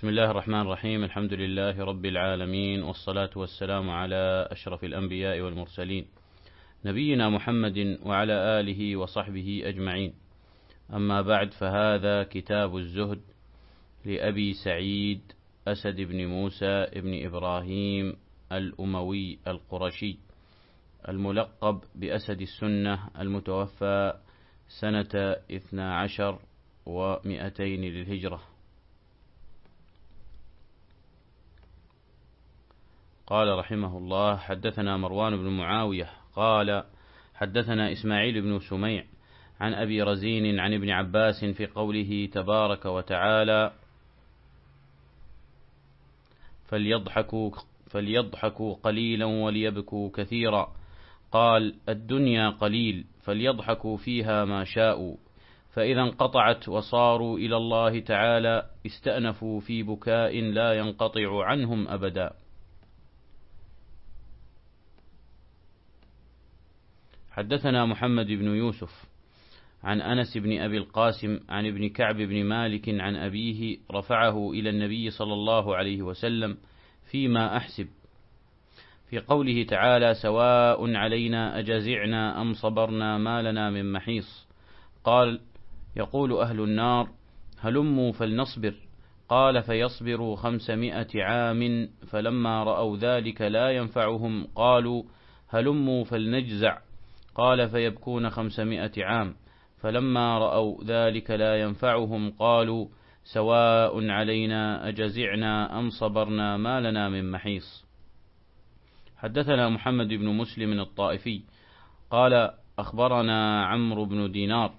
بسم الله الرحمن الرحيم الحمد لله رب العالمين والصلاة والسلام على أشرف الأنبياء والمرسلين نبينا محمد وعلى آله وصحبه أجمعين. أما بعد فهذا كتاب الزهد لأبي سعيد أسد بن موسى بن إبراهيم الأموي القرشي الملقب بأسد السنة المتوفى سنة اثنا عشر ومئتين للهجرة. قال رحمه الله حدثنا مروان بن معاوية قال حدثنا إسماعيل بن سميع عن أبي رزين عن ابن عباس في قوله تبارك وتعالى فليضحكوا, فليضحكوا قليلا وليبكوا كثيرا. قال الدنيا قليل فليضحكوا فيها ما شاءوا. فإذا انقطعت وصاروا إلى الله تعالى استأنفوا في بكاء لا ينقطع عنهم أبدا. حدثنا محمد بن يوسف عن أنس بن أبي القاسم عن ابن كعب بن مالك عن أبيه رفعه إلى النبي صلى الله عليه وسلم فيما أحسب. في قوله تعالى سواء علينا أجزعنا أم صبرنا ما لنا من محيص. قال يقول أهل النار هلموا فلنصبر. قال فيصبروا خمسمائة عام. فلما رأوا ذلك لا ينفعهم قالوا هلموا فلنجزع. قال فيبكون خمسمائة عام. فلما رأوا ذلك لا ينفعهم قالوا سواء علينا أجزعنا أم صبرنا ما لنا من محيص. حدثنا محمد بن مسلم الطائفي قال أخبرنا عمرو بن دينار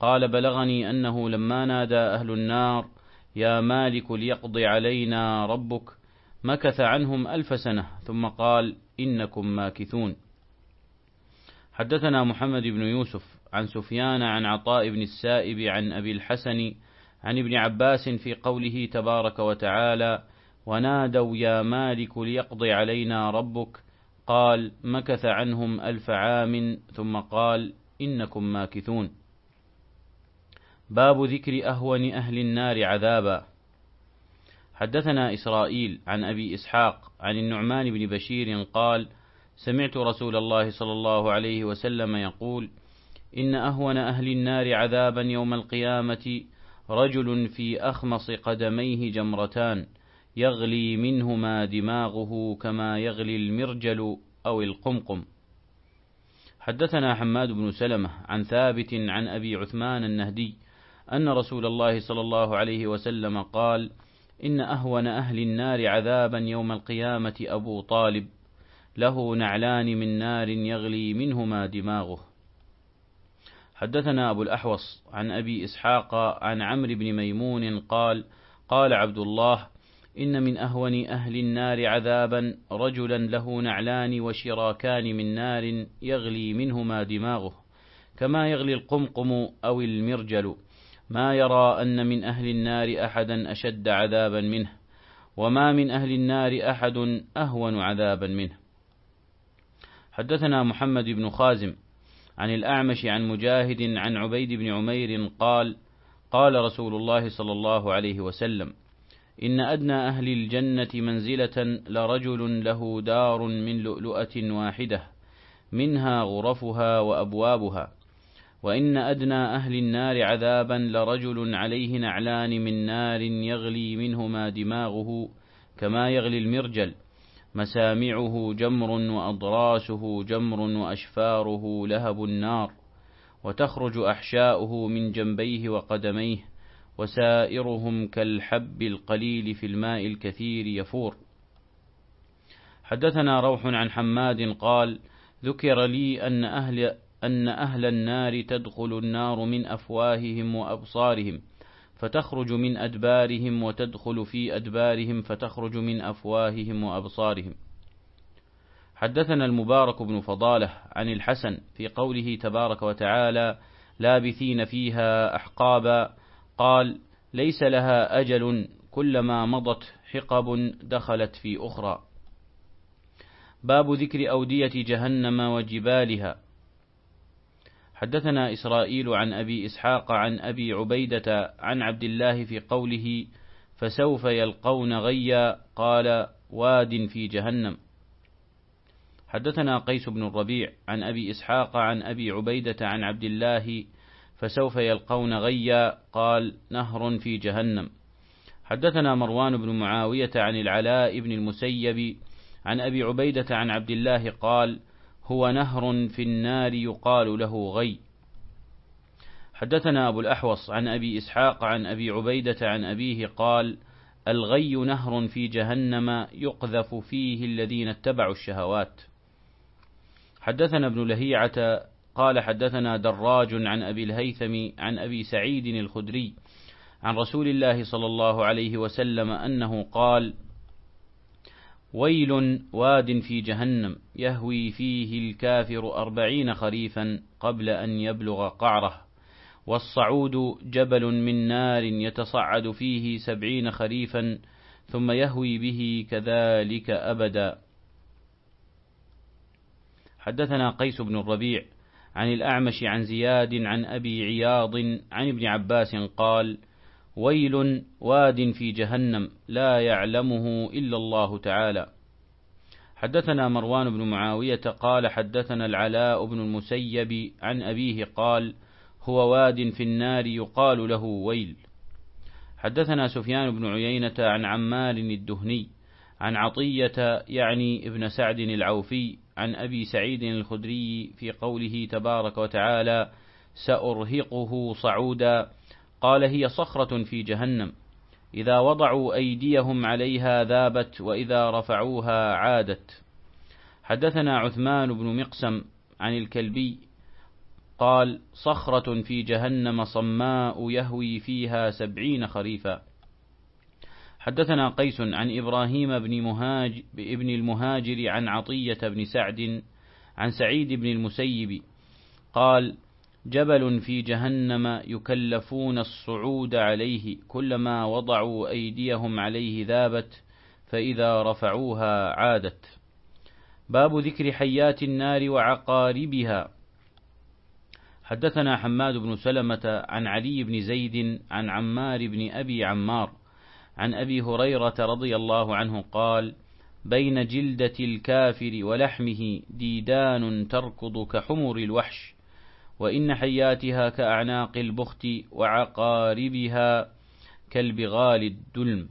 قال بلغني أنه لما نادى أهل النار يا مالك ليقضي علينا ربك مكث عنهم ألف سنة ثم قال إنكم ماكثون. حدثنا محمد بن يوسف عن سفيان عن عطاء بن السائب عن أبي الحسن عن ابن عباس في قوله تبارك وتعالى ونادوا يا مالك ليقضي علينا ربك قال مكث عنهم ألف عام ثم قال إنكم ماكثون باب ذكر أهون أهل النار عذابا. حدثنا إسرائيل عن أبي إسحاق عن النعمان بن بشير قال سمعت رسول الله صلى الله عليه وسلم يقول إن أهون أهل النار عذابا يوم القيامة رجل في أخمص قدميه جمرتان يغلي منهما دماغه كما يغلي المرجل أو القمقم. حدثنا حماد بن سلمة عن ثابت عن أبي عثمان النهدي أن رسول الله صلى الله عليه وسلم قال إن أهون أهل النار عذابا يوم القيامة أبو طالب. له نعلان من نار يغلي منهما دماغه. حدثنا أبو الأحوص عن أبي إسحاق عن عمرو بن ميمون قال قال عبد الله إن من أهون أهل النار عذابا رجلا له نعلان وشراكان من نار يغلي منهما دماغه. كما يغلي القمقم أو المرجل. ما يرى أن من أهل النار أحدا أشد عذابا منه وما من أهل النار أحد أهون عذابا منه. حدثنا محمد بن خازم عن الأعمش عن مجاهد عن عبيد بن عمير قال قال رسول الله صلى الله عليه وسلم إن أدنى أهل الجنة منزلة لرجل له دار من لؤلؤة واحدة منها غرفها وأبوابها وإن أدنى أهل النار عذابا لرجل عليه نعلان من نار يغلي منهما دماغه كما يغلي المرجل. مسامعه جمر وأضراسه جمر وأشفاره لهب النار وتخرج أحشاؤه من جنبيه وقدميه وسائرهم كالحب القليل في الماء الكثير يفور. حدثنا روح عن حماد قال ذكر لي أن أهل, أن أهل النار تدخل النار من أفواههم وأبصارهم فتخرج من أدبارهم وتدخل في أدبارهم فتخرج من أفواههم وأبصارهم. حدثنا المبارك بن فضالة عن الحسن في قوله تبارك وتعالى لابثين فيها أحقابا. قال ليس لها أجل كلما مضت حقب دخلت في أخرى. باب ذكر أودية جهنم وجبالها. حدثنا إسرائيل عن أبي إسحاق عن أبي عبيدة عن عبد الله في قوله فسوف يلقون غيا قال واد في جهنم. حدثنا قيس بن الربيع عن أبي إسحاق عن أبي عبيدة عن عبد الله فسوف يلقون غيا قال نهر في جهنم. حدثنا مروان بن معاوية عن العلاء بن المسيب عن أبي عبيدة عن عبد الله قال هو نهر في النار يقال له غي. حدثنا أبو الأحوص عن أبي إسحاق عن أبي عبيدة عن أبيه قال الغي نهر في جهنم يقذف فيه الذين اتبعوا الشهوات. حدثنا ابن لهيعة قال حدثنا دراج عن أبي الهيثم عن أبي سعيد الخدري عن رسول الله صلى الله عليه وسلم أنه قال ويل واد في جهنم يهوي فيه الكافر أربعين خريفا قبل أن يبلغ قعره. والصعود جبل من نار يتصعد فيه سبعين خريفا ثم يهوي به كذلك أبدا. حدثنا قيس بن الربيع عن الأعمش عن زياد عن أبي عياض عن ابن عباس قال ويل واد في جهنم لا يعلمه إلا الله تعالى. حدثنا مروان بن معاوية قال حدثنا العلاء بن المسيب عن أبيه قال هو واد في النار يقال له ويل حدثنا سفيان بن عيينة عن عمار الدهني عن عطية يعني ابن سعد العوفي عن أبي سعيد الخدري في قوله تبارك وتعالى سأرهقه صعودا قال هي صخرة في جهنم. إذا وضعوا أيديهم عليها ذابت وإذا رفعوها عادت. حدثنا عثمان بن مقسم عن الكلبي قال صخرة في جهنم صماء يهوي فيها سبعين خريفا. حدثنا قيس عن إبراهيم بن, مهاج ابن المهاجر عن عطية بن سعد عن سعيد بن المسيب قال جبل في جهنم يكلفون الصعود عليه كلما وضعوا أيديهم عليه ذابت فإذا رفعوها عادت. باب ذكر حيات النار وعقاربها. حدثنا حماد بن سلمة عن علي بن زيد عن عمار بن أبي عمار عن أبي هريرة رضي الله عنه قال بين جلدة الكافر ولحمه ديدان تركض كحمر الوحش وإن حياتها كأعناق البخت وعقاربها كالبغال الدلم.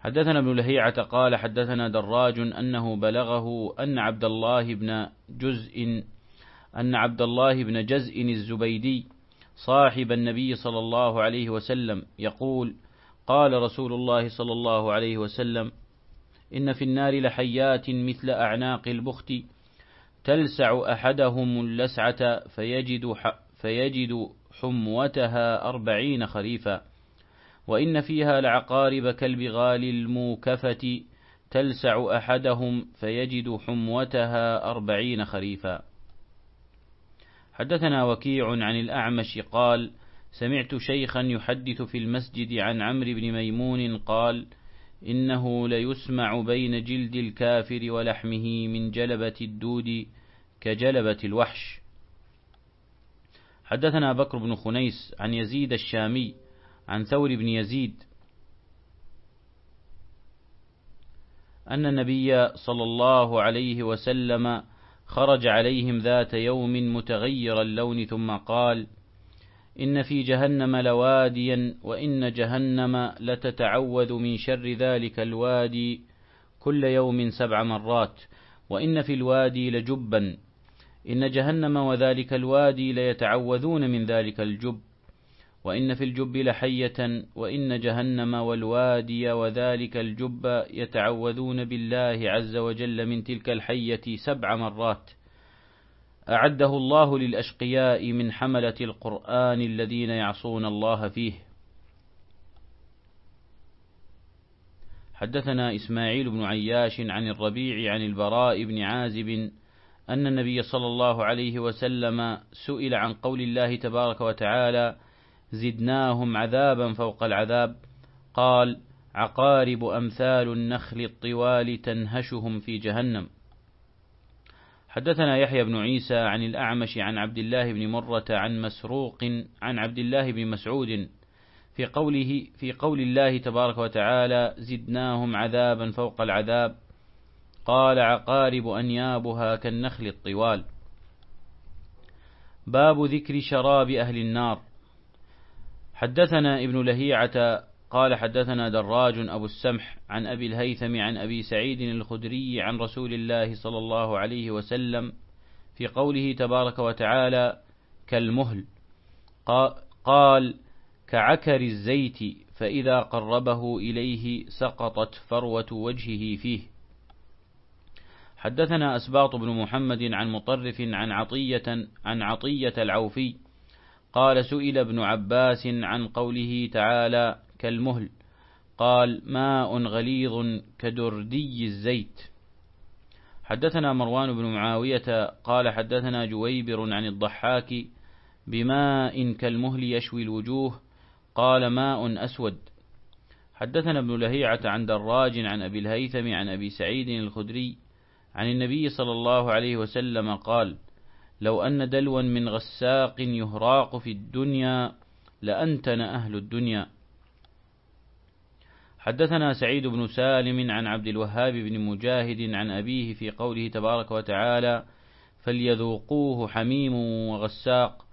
حدثنا ابن لهيعة قال حدثنا دراج أنه بلغه أن عبد الله بن جزء أن عبد الله بن جزء الزبيدي صاحب النبي صلى الله عليه وسلم يقول قال رسول الله صلى الله عليه وسلم إن في النار لحيات مثل أعناق البخت تلسع أحدهم اللسعة فيجد, فيجد حموتها أربعين خريفا. وإن فيها لعقارب كالبغال الموكفة تلسع أحدهم فيجد حموتها أربعين خريفا. حدثنا وكيع عن الأعمش قال سمعت شيخا يحدث في المسجد عن عمرو بن ميمون قال إنه ليسمع بين جلد الكافر ولحمه من جلبة الدود كجلبة الوحش. حدثنا بكر بن خنيس عن يزيد الشامي عن ثور بن يزيد أن النبي صلى الله عليه وسلم خرج عليهم ذات يوم متغير اللون ثم قال إن في جهنم لواديا وإن جهنم لتتعوذ من شر ذلك الوادي كل يوم سبع مرات وإن في الوادي لجبا إن جهنم وذلك الوادي ليتعوذون من ذلك الجب وإن في الجب لحية وإن جهنم والوادي وذلك الجب يتعوذون بالله عز وجل من تلك الحية سبع مرات. أعده الله للأشقياء من حملة القرآن الذين يعصون الله فيه. حدثنا إسماعيل بن عياش عن الربيع عن البراء بن عازب أن النبي صلى الله عليه وسلم سئل عن قول الله تبارك وتعالى زدناهم عذابا فوق العذاب قال عقارب أمثال النخل الطوال تنهشهم في جهنم حدثنا يحيى بن عيسى عن الأعمش عن عبد الله بن مرة عن مسروق عن عبد الله بن مسعود في قوله في قول الله تبارك وتعالى زدناهم عذابا فوق العذاب قال عقارب أنيابها كالنخل الطوال. باب ذكر شراب أهل النار. حدثنا ابن لهيعة قال حدثنا دراج أبو السمح عن أبي الهيثم عن أبي سعيد الخدري عن رسول الله صلى الله عليه وسلم في قوله تبارك وتعالى كالمهل قال كعكر الزيت فإذا قربه إليه سقطت فروة وجهه فيه حدثنا أسباط بن محمد عن مطرف عن عطية عن عطية العوفي قال سئل ابن عباس عن قوله تعالى كالمهل قال ماء غليظ كدردي الزيت. حدثنا مروان بن معاوية قال حدثنا جويبر عن الضحاك بماء كالمهل يشوي الوجوه قال ماء أسود. حدثنا ابن لهيعة عن دراج عن أبي الهيثم عن أبي سعيد الخدري عن النبي صلى الله عليه وسلم قال لو أن دلوا من غساق يهراق في الدنيا لأنتن أهل الدنيا. حدثنا سعيد بن سالم عن عبد الوهاب بن مجاهد عن أبيه في قوله تبارك وتعالى فليذوقوه حميم وغساق.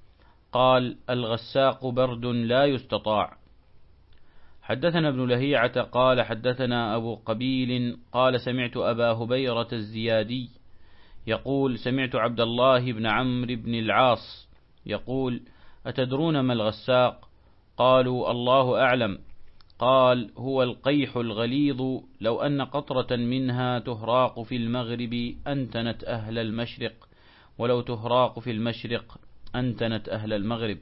قال الغساق برد لا يستطاع. حدثنا ابن لهيعة قال حدثنا أبو قبيل قال سمعت أبا هبيرة الزيادي يقول سمعت عبد الله بن عمرو بن العاص يقول أتدرون ما الغساق؟ قالوا الله أعلم. قال هو القيح الغليظ لو أن قطرة منها تهراق في المغرب أنتنت أهل المشرق ولو تهراق في المشرق أنتنت أهل المغرب.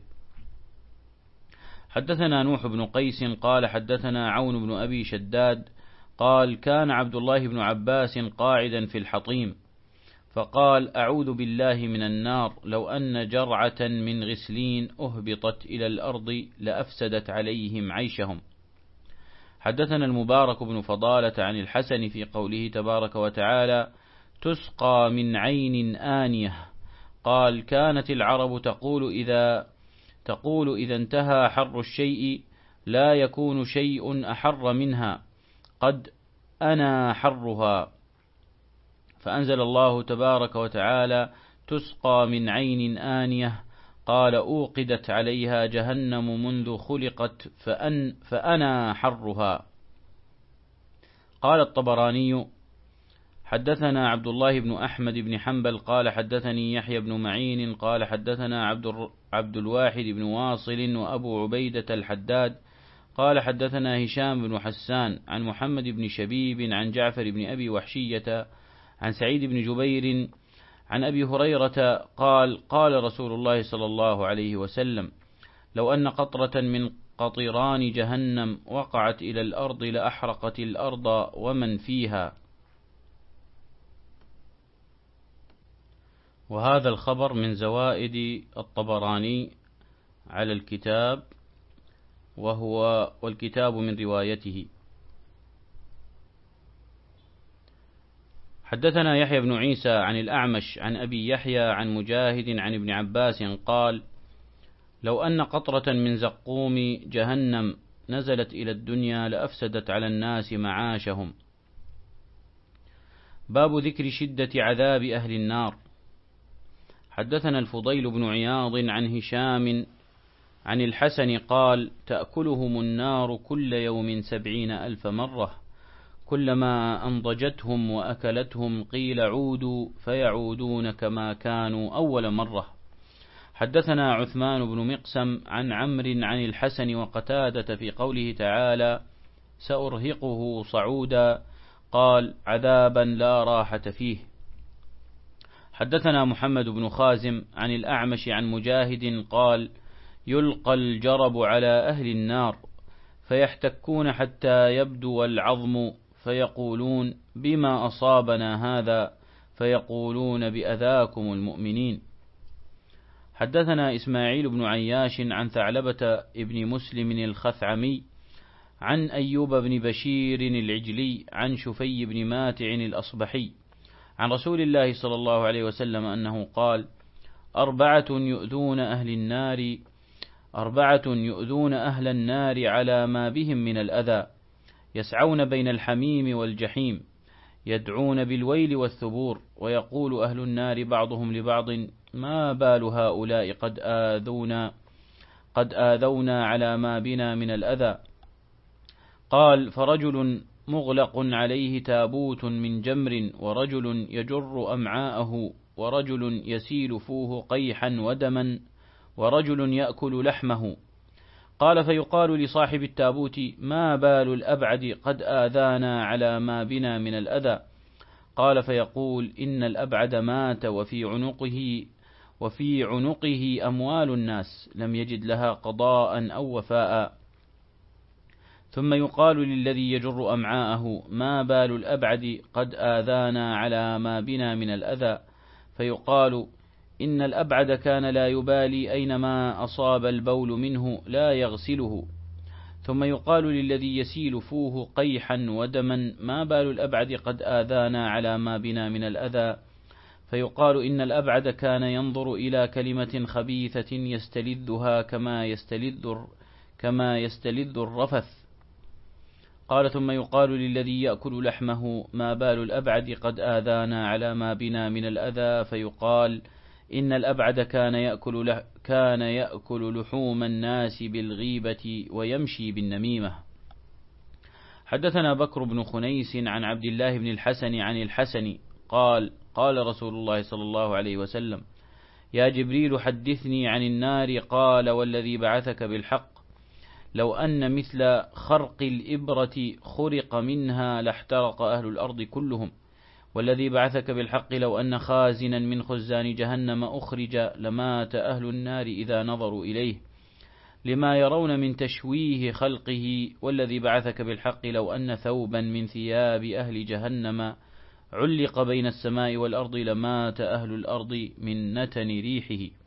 حدثنا نوح بن قيس قال حدثنا عون بن أبي شداد قال كان عبد الله بن عباس قاعدا في الحطيم فقال أعوذ بالله من النار لو أن جرعة من غسلين أهبطت إلى الأرض لأفسدت عليهم عيشهم. حدثنا المبارك بن فضالة عن الحسن في قوله تبارك وتعالى تسقى من عين آنية. قال كانت العرب تقول إذا تقول إذا انتهى حر الشيء لا يكون شيء أحر منها قد أنا حرها. فأنزل الله تبارك وتعالى تسقى من عين آنية قال أوقدت عليها جهنم منذ خلقت فأن فأنا حرها. قال الطبراني حدثنا عبد الله بن أحمد بن حنبل قال حدثني يحيى بن معين قال حدثنا عبد, عبد الواحد بن واصل وأبو عبيدة الحداد قال حدثنا هشام بن حسان عن محمد بن شبيب عن جعفر بن أبي وحشية عن سعيد بن جبير عن أبي هريرة قال قال رسول الله صلى الله عليه وسلم لو أن قطرة من قطران جهنم وقعت إلى الأرض لأحرقت الأرض ومن فيها وهذا الخبر من زوائد الطبراني على الكتاب وهو والكتاب من روايته. حدثنا يحيى بن عيسى عن الأعمش عن أبي يحيى عن مجاهد عن ابن عباس قال لو أن قطرة من زقوم جهنم نزلت إلى الدنيا لأفسدت على الناس معاشهم. باب ذكر شدة عذاب أهل النار. حدثنا الفضيل بن عياض عن هشام عن الحسن قال تأكلهم النار كل يوم سبعين ألف مرة. كلما أنضجتهم وأكلتهم قيل عودوا فيعودون كما كانوا أول مرة. حدثنا عثمان بن مقسم عن عمرو عن الحسن وقتادة في قوله تعالى سأرهقه صعودا. قال عذابا لا راحة فيه. حدثنا محمد بن خازم عن الأعمش عن مجاهد قال يلقى الجرب على أهل النار فيحتكون حتى يبدو العظم فيقولون بما أصابنا هذا؟ فيقولون بأذاكم المؤمنين. حدثنا إسماعيل بن عياش عن ثعلبة ابن مسلم الخثعمي عن أيوب بن بشير العجلي عن شفي بن ماتع الأصبحي عن رسول الله صلى الله عليه وسلم أنه قال أربعة يؤذون أهل النار أربعة يؤذون أهل النار على ما بهم من الأذى يسعون بين الحميم والجحيم يدعون بالويل والثبور ويقول أهل النار بعضهم لبعض ما بال هؤلاء قد آذونا قد آذونا على ما بنا من الأذى؟ قال فرجل مغلق عليه تابوت من جمر ورجل يجر أمعاءه ورجل يسيل فوه قيحا ودما ورجل يأكل لحمه. قال فيقال لصاحب التابوت ما بال الأبعد قد آذانا على ما بنا من الأذى. قال فيقول إن الأبعد مات وفي عنقه وفي عنقه أموال الناس. لم يجد لها قضاء أو وفاء. ثم يقال للذي يجر أمعاءه ما بال الأبعد قد آذانا على ما بنا من الأذى فيقال إن الأبعد كان لا يبالي أينما أصاب البول منه لا يغسله ثم يقال للذي يسيل فوه قيحا ودما ما بال الأبعد قد آذانا على ما بنا من الأذى فيقال إن الأبعد كان ينظر إلى كلمة خبيثة يستلذها كما يستلذ كما يستلذ الرفث قال ثم يقال للذي يأكل لحمه ما بال الأبعد قد آذانا على ما بنا من الأذى. فيقال إن الأبعد كان يأكل, كان يأكل لحوم الناس بالغيبة ويمشي بالنميمة. حدثنا بكر بن خنيس عن عبد الله بن الحسن عن الحسن قال قال رسول الله صلى الله عليه وسلم يا جبريل حدثني عن النار قال والذي بعثك بالحق لو أن مثل خرق الإبرة خرق منها لاحترق أهل الأرض كلهم والذي بعثك بالحق لو أن خازنا من خزان جهنم أخرج لمات أهل النار إذا نظروا إليه. لما يرون من تشويه خلقه والذي بعثك بالحق لو أن ثوبا من ثياب أهل جهنم علق بين السماء والأرض لمات أهل الأرض من نتن ريحه.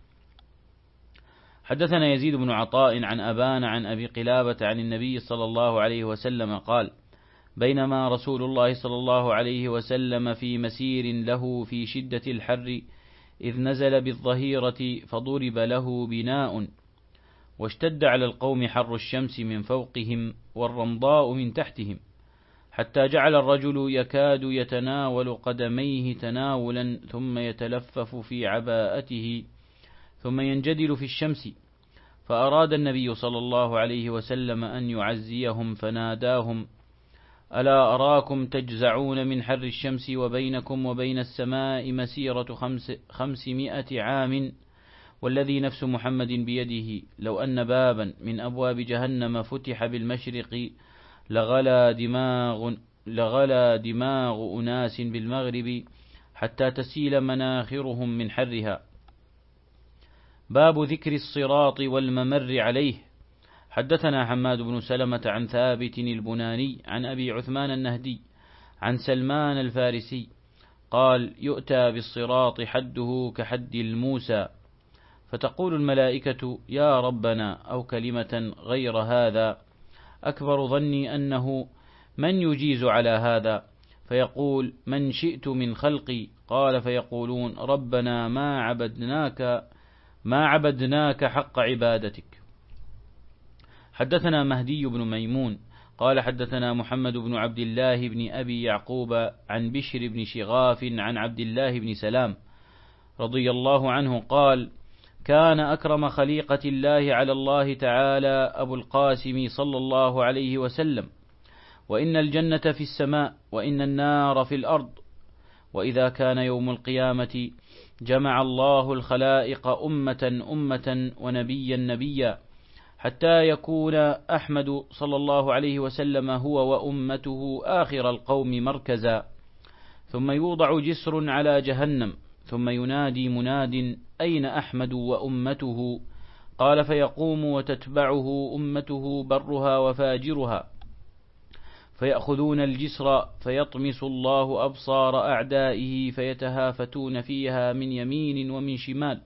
حدثنا يزيد بن عطاء عن أبان عن أبي قلابة عن النبي صلى الله عليه وسلم قال بينما رسول الله صلى الله عليه وسلم في مسير له في شدة الحر إذ نزل بالظهيرة فضرب له بناء واشتد على القوم حر الشمس من فوقهم والرمضاء من تحتهم حتى جعل الرجل يكاد يتناول قدميه تناولا ثم يتلفف في عباءته ثم ينجدل في الشمس. فأراد النبي صلى الله عليه وسلم أن يعزيهم فناداهم ألا أراكم تجزعون من حر الشمس وبينكم وبين السماء مسيرة خمس خمسمائة عام؟ والذي نفس محمد بيده لو أن بابا من أبواب جهنم فتح بالمشرق لغلا دماغ لغلا دماغ أناس بالمغرب حتى تسيل مناخرهم من حرها. باب ذكر الصراط والممر عليه. حدثنا حماد بن سلمة عن ثابت البناني عن أبي عثمان النهدي عن سلمان الفارسي قال يؤتى بالصراط حده كحد الموسى. فتقول الملائكة يا ربنا أو كلمة غير هذا؟ أكبر ظني أنه من يجيز على هذا؟ فيقول من شئت من خلقي. قال فيقولون ربنا ما عبدناك ما عبدناك حق عبادتك. حدثنا مهدي بن ميمون قال حدثنا محمد بن عبد الله بن أبي يعقوب عن بشر بن شغاف عن عبد الله بن سلام رضي الله عنه قال كان أكرم خليقة الله على الله تعالى أبو القاسم صلى الله عليه وسلم وإن الجنة في السماء وإن النار في الأرض وإذا كان يوم القيامة جمع الله الخلائق أمة أمة ونبيا نبيا حتى يكون أحمد صلى الله عليه وسلم هو وأمته آخر القوم مركزا. ثم يوضع جسر على جهنم ثم ينادي مناد أين أحمد وأمته؟ قال فيقوم وتتبعه أمته برها وفاجرها. فيأخذون الجسر فيطمس الله أبصار أعدائه فيتهافتون فيها من يمين ومن شمال.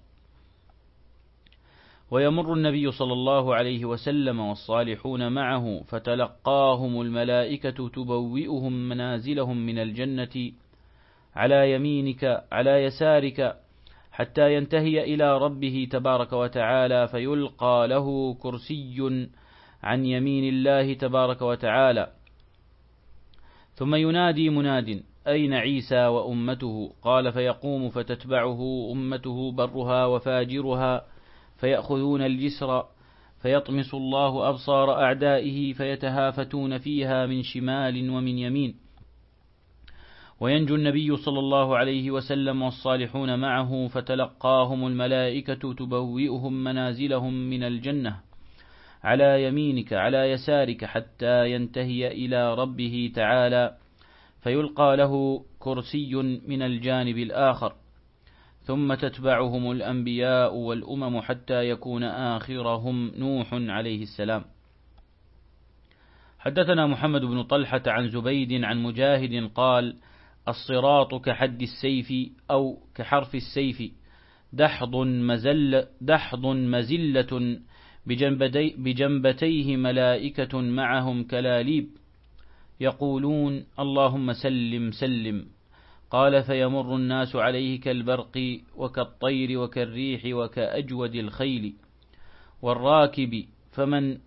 ويمر النبي صلى الله عليه وسلم والصالحون معه فتلقاهم الملائكة تبوئهم منازلهم من الجنة على يمينك على يسارك حتى ينتهي إلى ربه تبارك وتعالى فيلقى له كرسي عن يمين الله تبارك وتعالى. ثم ينادي مناد أين عيسى وأمته؟ قال فيقوم فتتبعه أمته برها وفاجرها فيأخذون الجسر فيطمس الله أبصار أعدائه فيتهافتون فيها من شمال ومن يمين. وينجو النبي صلى الله عليه وسلم والصالحون معه فتلقاهم الملائكة تبوئهم منازلهم من الجنة. على يمينك على يسارك حتى ينتهي إلى ربه تعالى فيلقى له كرسي من الجانب الآخر ثم تتبعهم الأنبياء والأمم حتى يكون آخرهم نوح عليه السلام. حدثنا محمد بن طلحة عن زبيد عن مجاهد قال الصراط كحد السيف أو كحرف السيف دحض مزل دحض مزلة بجنبتيه ملائكة معهم كلاليب يقولون اللهم سلم سلم. قال فيمر الناس عليه كالبرق وكالطير وكالريح وكأجود الخيل. والراكب فمن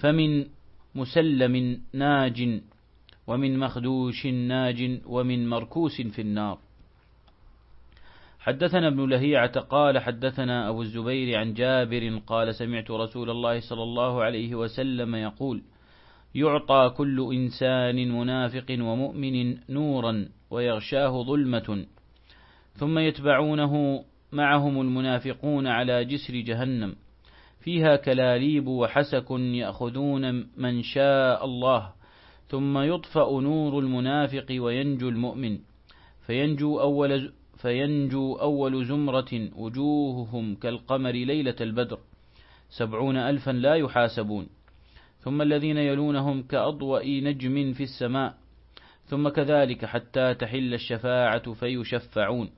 فمن مسلم ناج ومن مخدوش ناج ومن مركوس في النار. حدثنا ابن لهيعة قال حدثنا أبو الزبير عن جابر قال سمعت رسول الله صلى الله عليه وسلم يقول يعطى كل إنسان منافق ومؤمن نورا ويغشاه ظلمة ثم يتبعونه معهم المنافقون على جسر جهنم فيها كلاليب وحسك يأخذون من شاء الله ثم يطفأ نور المنافق وينجو المؤمن فينجو أول, فينجو أول زمرة وجوههم كالقمر ليلة البدر سبعون ألفا لا يحاسبون. ثم الذين يلونهم كأضوأ نجم في السماء ثم كذلك حتى تحل الشفاعة فيشفعون.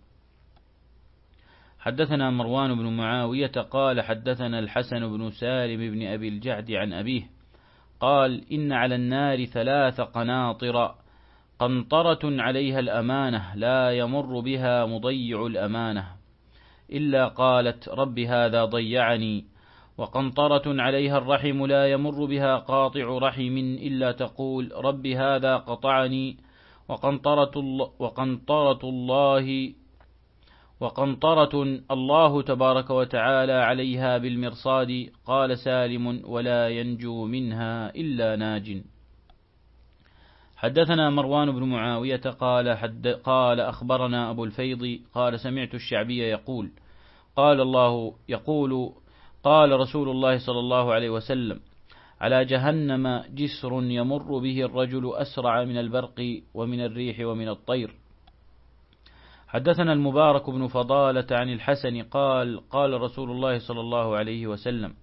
حدثنا مروان بن معاوية قال حدثنا الحسن بن سالم بن أبي الجعد عن أبيه قال إن على النار ثلاث قناطر. قنطرة عليها الأمانة لا يمر بها مضيع الأمانة. إلا قالت رب هذا ضيعني. وقنطرة عليها الرحم لا يمر بها قاطع رحم إلا تقول رب هذا قطعني. وقنطرة, الله وقنطرة الله وقنطرة الله تبارك وتعالى عليها بالمرصاد. قال سالم ولا ينجو منها إلا ناج. حدثنا مروان بن معاوية قال, حد قال أخبرنا أبو الفيض قال سمعت الشعبي يقول قال الله يقول قال رسول الله صلى الله عليه وسلم على جهنم جسر يمر به الرجل أسرع من البرق ومن الريح ومن الطير. حدثنا المبارك بن فضالة عن الحسن قال قال رسول الله صلى الله عليه وسلم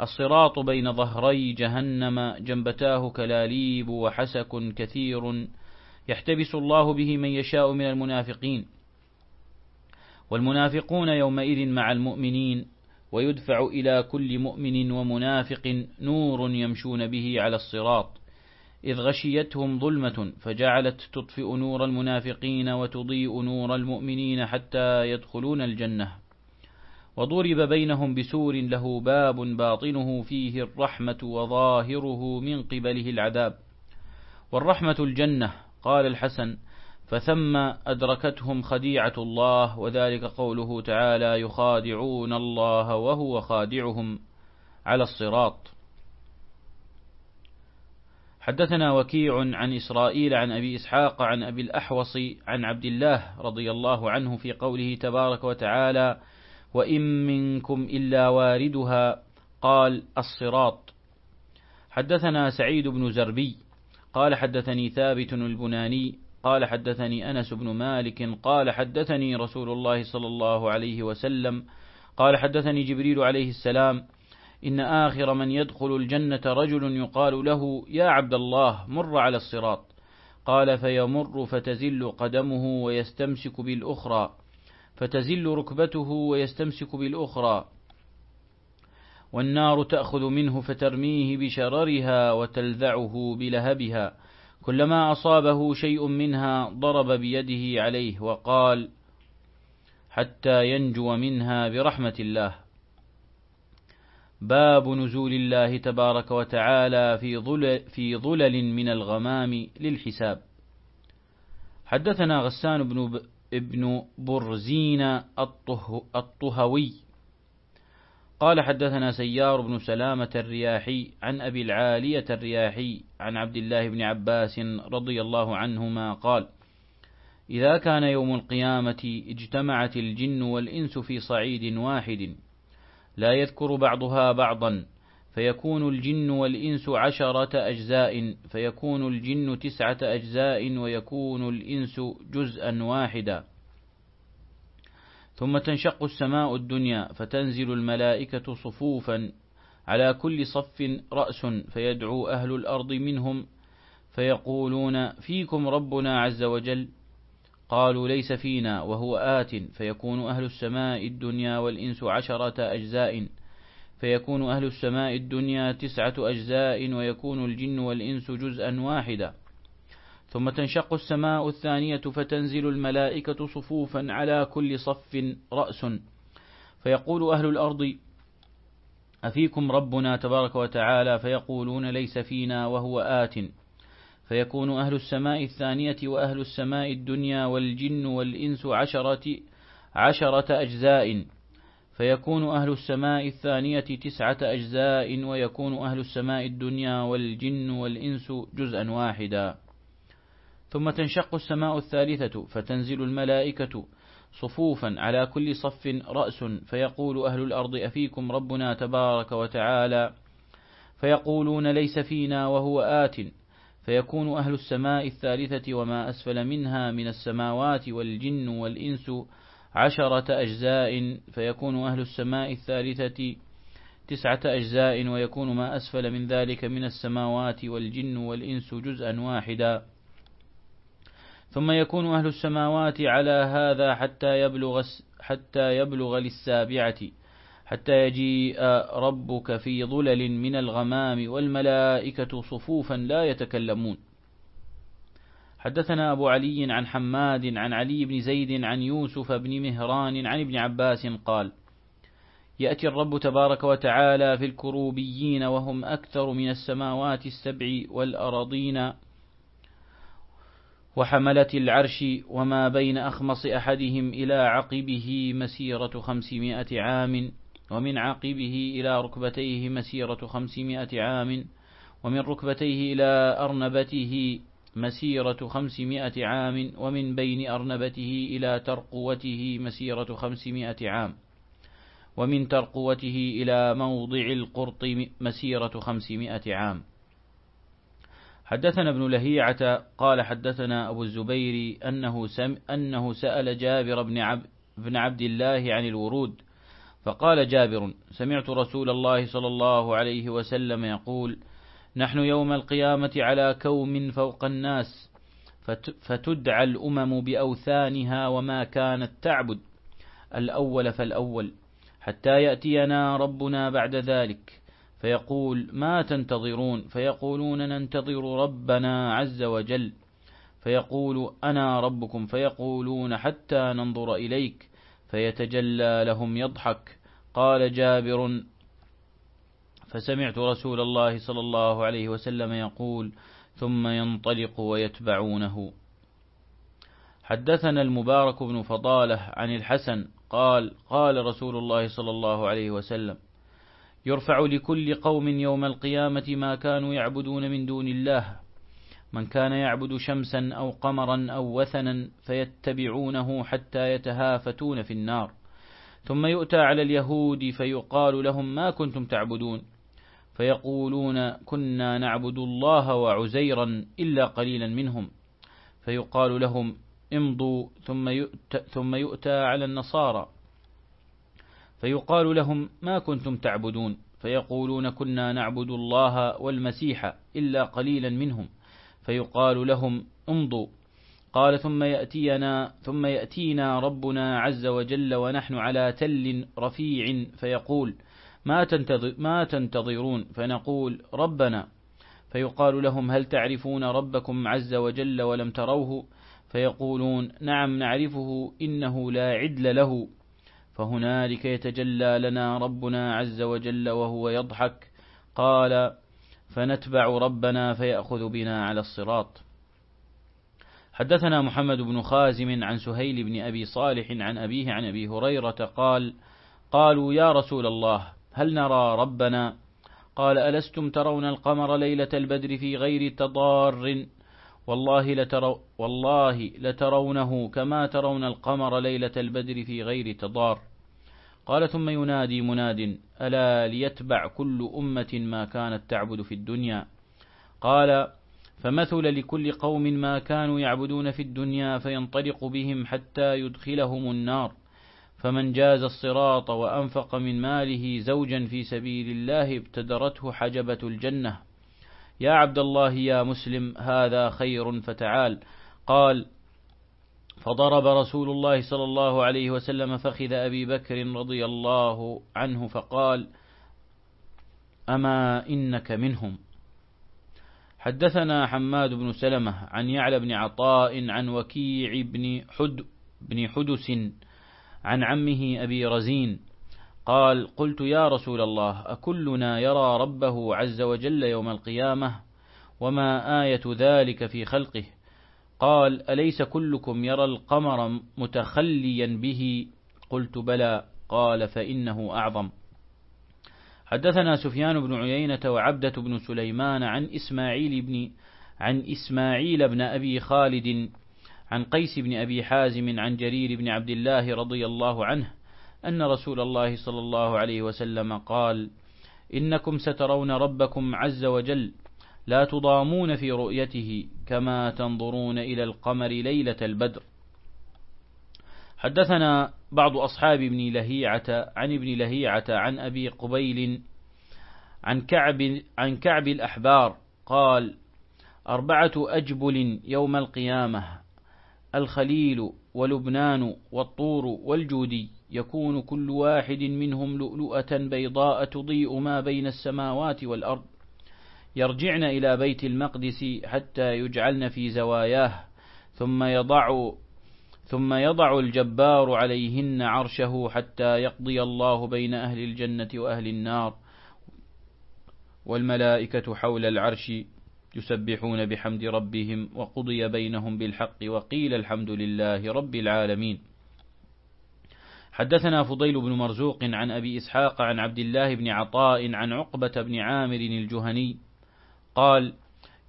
الصراط بين ظهري جهنم جنبتاه كلاليب وحسك كثير يحتبس الله به من يشاء من المنافقين. والمنافقون يومئذ مع المؤمنين ويدفع إلى كل مؤمن ومنافق نور يمشون به على الصراط. إذ غشيتهم ظلمة فجعلت تطفئ نور المنافقين وتضيء نور المؤمنين حتى يدخلون الجنة. وضرب بينهم بسور له باب باطنه فيه الرحمة وظاهره من قبله العذاب. والرحمة الجنة قال الحسن فثم أدركتهم خديعة الله وذلك قوله تعالى يخادعون الله وهو خادعهم على الصراط. حدثنا وكيع عن إسرائيل عن أبي إسحاق عن أبي الأحوص عن عبد الله رضي الله عنه في قوله تبارك وتعالى وإن منكم إلا واردها قال الصراط. حدثنا سعيد بن زربي قال حدثني ثابت البناني قال حدثني أنس بن مالك قال حدثني رسول الله صلى الله عليه وسلم قال حدثني جبريل عليه السلام إن آخر من يدخل الجنة رجل يقال له يا عبد الله مر على الصراط. قال فيمر فتزل قدمه ويستمسك بالأخرى. فتزل ركبته ويستمسك بالأخرى والنار تأخذ منه فترميه بشررها وتلذعه بلهبها. كلما أصابه شيء منها ضرب بيده عليه وقال حتى ينجو منها برحمة الله. باب نزول الله تبارك وتعالى في ظلل, في ظلل من الغمام للحساب. حدثنا غسان بن ابن برزين الطهوي. قال حدثنا سيار بن سلامة الرياحي عن أبي العالية الرياحي عن عبد الله بن عباس رضي الله عنهما قال إذا كان يوم القيامة اجتمعت الجن والإنس في صعيد واحد لا يذكر بعضها بعضا فيكون الجن والإنس عشرة أجزاء فيكون الجن تسعة أجزاء ويكون الإنس جزءا واحدا. ثم تنشق السماء الدنيا فتنزل الملائكة صفوفا. على كل صف رأس فيدعو أهل الأرض منهم فيقولون فيكم ربنا عز وجل؟ قالوا ليس فينا وهو آت. فيكون أهل السماء الدنيا والإنس عشرة أجزاء. فيكون أهل السماء الدنيا تسعة أجزاء ويكون الجن والإنس جزءا واحدا. ثم تنشق السماء الثانية فتنزل الملائكة صفوفا على كل صف رأس. فيقول أهل الأرض أفيكم ربنا تبارك وتعالى؟ فيقولون ليس فينا وهو آت. فيكون أهل السماء الثانية وأهل السماء الدنيا والجن والإنس عشرة عشرة أجزاء. فيكون أهل السماء الثانية تسعة أجزاء ويكون أهل السماء الدنيا والجن والإنس جزءا واحدا. ثم تنشق السماء الثالثة فتنزل الملائكة صفوفا على كل صف رأس. فيقول أهل الأرض أفيكم ربنا تبارك وتعالى. فيقولون ليس فينا وهو آت. فيكون أهل السماء الثالثة وما أسفل منها من السماوات والجن والإنس عشرة أجزاء فيكون أهل السماء الثالثة تسعة أجزاء ويكون ما أسفل من ذلك من السماوات والجن والإنس جزءا واحدا. ثم يكون أهل السماوات على هذا حتى يبلغ حتى يبلغ للسابعة حتى يجيء ربك في ظلل من الغمام والملائكة صفوفا لا يتكلمون. حدثنا أبو علي عن حماد عن علي بن زيد عن يوسف بن مهران عن ابن عباس قال يأتي الرب تبارك وتعالى في الكروبيين وهم أكثر من السماوات السبع والأرضين وحملة العرش وما بين أخمص أحدهم إلى عقبه مسيرة خمسمائة عام ومن عقبه إلى ركبتيه مسيرة خمسمائة عام ومن ركبتيه إلى أرنبته مسيرة خمسمائة عام ومن بين أرنبته إلى ترقوته مسيرة خمسمائة عام. ومن ترقوته إلى موضع القرط مسيرة خمسمائة عام. حدثنا ابن لهيعة قال حدثنا أبو الزبير أنه, سم أنه سأل جابر بن, عب بن عبد الله عن الورود فقال جابر سمعت رسول الله صلى الله عليه وسلم يقول نحن يوم القيامة على كوم فوق الناس فتدعى الأمم بأوثانها وما كانت تعبد الأول فالأول حتى يأتينا ربنا بعد ذلك فيقول ما تنتظرون؟ فيقولون ننتظر ربنا عز وجل فيقول أنا ربكم؟ فيقولون حتى ننظر إليك فيتجلى لهم يضحك قال جابر فسمعت رسول الله صلى الله عليه وسلم يقول ثم ينطلق ويتبعونه. حدثنا المبارك بن فضالة عن الحسن قال قال رسول الله صلى الله عليه وسلم يرفع لكل قوم يوم القيامة ما كانوا يعبدون من دون الله. من كان يعبد شمسا أو قمرا أو وثنا فيتبعونه حتى يتهافتون في النار. ثم يؤتى على اليهود فيقال لهم ما كنتم تعبدون؟ فيقولون كنا نعبد الله وعزيرا إلا قليلا منهم. فيقال لهم امضوا ثم يؤتى, ثم يؤتى على النصارى. فيقال لهم ما كنتم تعبدون؟ فيقولون كنا نعبد الله والمسيح إلا قليلا منهم. فيقال لهم امضوا. قال ثم يأتينا ثم يأتينا ربنا عز وجل ونحن على تل رفيع. فيقول ما, تنتظر ما تنتظرون؟ فنقول ربنا. فيقال لهم هل تعرفون ربكم عز وجل ولم تروه؟ فيقولون نعم نعرفه إنه لا عدل له. فهنالك يتجلى لنا ربنا عز وجل وهو يضحك. قال فنتبع ربنا فيأخذ بنا على الصراط. حدثنا محمد بن خازم عن سهيل بن أبي صالح عن أبيه عن أبي هريرة قال قالوا يا رسول الله هل نرى ربنا؟ قال ألستم ترون القمر ليلة البدر في غير تضار؟ والله, لترو والله لترونه كما ترون القمر ليلة البدر في غير تضار. قال ثم ينادي مناد ألا ليتبع كل أمة ما كانت تعبد في الدنيا؟ قال فمثل لكل قوم ما كانوا يعبدون في الدنيا فينطلق بهم حتى يدخلهم النار. فمن جاز الصراط وأنفق من ماله زوجا في سبيل الله ابتدرته حجبة الجنة. يا عبد الله يا مسلم هذا خير فتعال. قال فضرب رسول الله صلى الله عليه وسلم فخذ أبي بكر رضي الله عنه فقال أما إنك منهم. حدثنا حماد بن سلمة عن يعلى بن عطاء عن وكيع بن حد بن حدس عن عمه أبي رزين قال قلت يا رسول الله أكلنا يرى ربه عز وجل يوم القيامة وما آية ذلك في خلقه؟ قال أليس كلكم يرى القمر متخليا به؟ قلت بلى. قال فإنه أعظم. حدثنا سفيان بن عيينة وعبدة بن سليمان عن إسماعيل بن عن إسماعيل بن أبي خالد عن قيس بن أبي حازم عن جرير بن عبد الله رضي الله عنه أن رسول الله صلى الله عليه وسلم قال إنكم سترون ربكم عز وجل لا تضامون في رؤيته كما تنظرون إلى القمر ليلة البدر. حدثنا بعض أصحاب ابن لهيعة عن ابن لهيعة عن أبي قبيل عن كعب, عن كعب الأحبار قال أربعة أجبل يوم القيامة الخليل ولبنان والطور والجودي يكون كل واحد منهم لؤلؤة بيضاء تضيء ما بين السماوات والأرض. يرجعن إلى بيت المقدس حتى يجعلن في زواياه ثم يضع ثم يضع الجبار عليهن عرشه حتى يقضي الله بين أهل الجنة وأهل النار. والملائكة حول العرش يسبحون بحمد ربهم وقضي بينهم بالحق وقيل الحمد لله رب العالمين. حدثنا فضيل بن مرزوق عن أبي إسحاق عن عبد الله بن عطاء عن عقبة بن عامر الجهني قال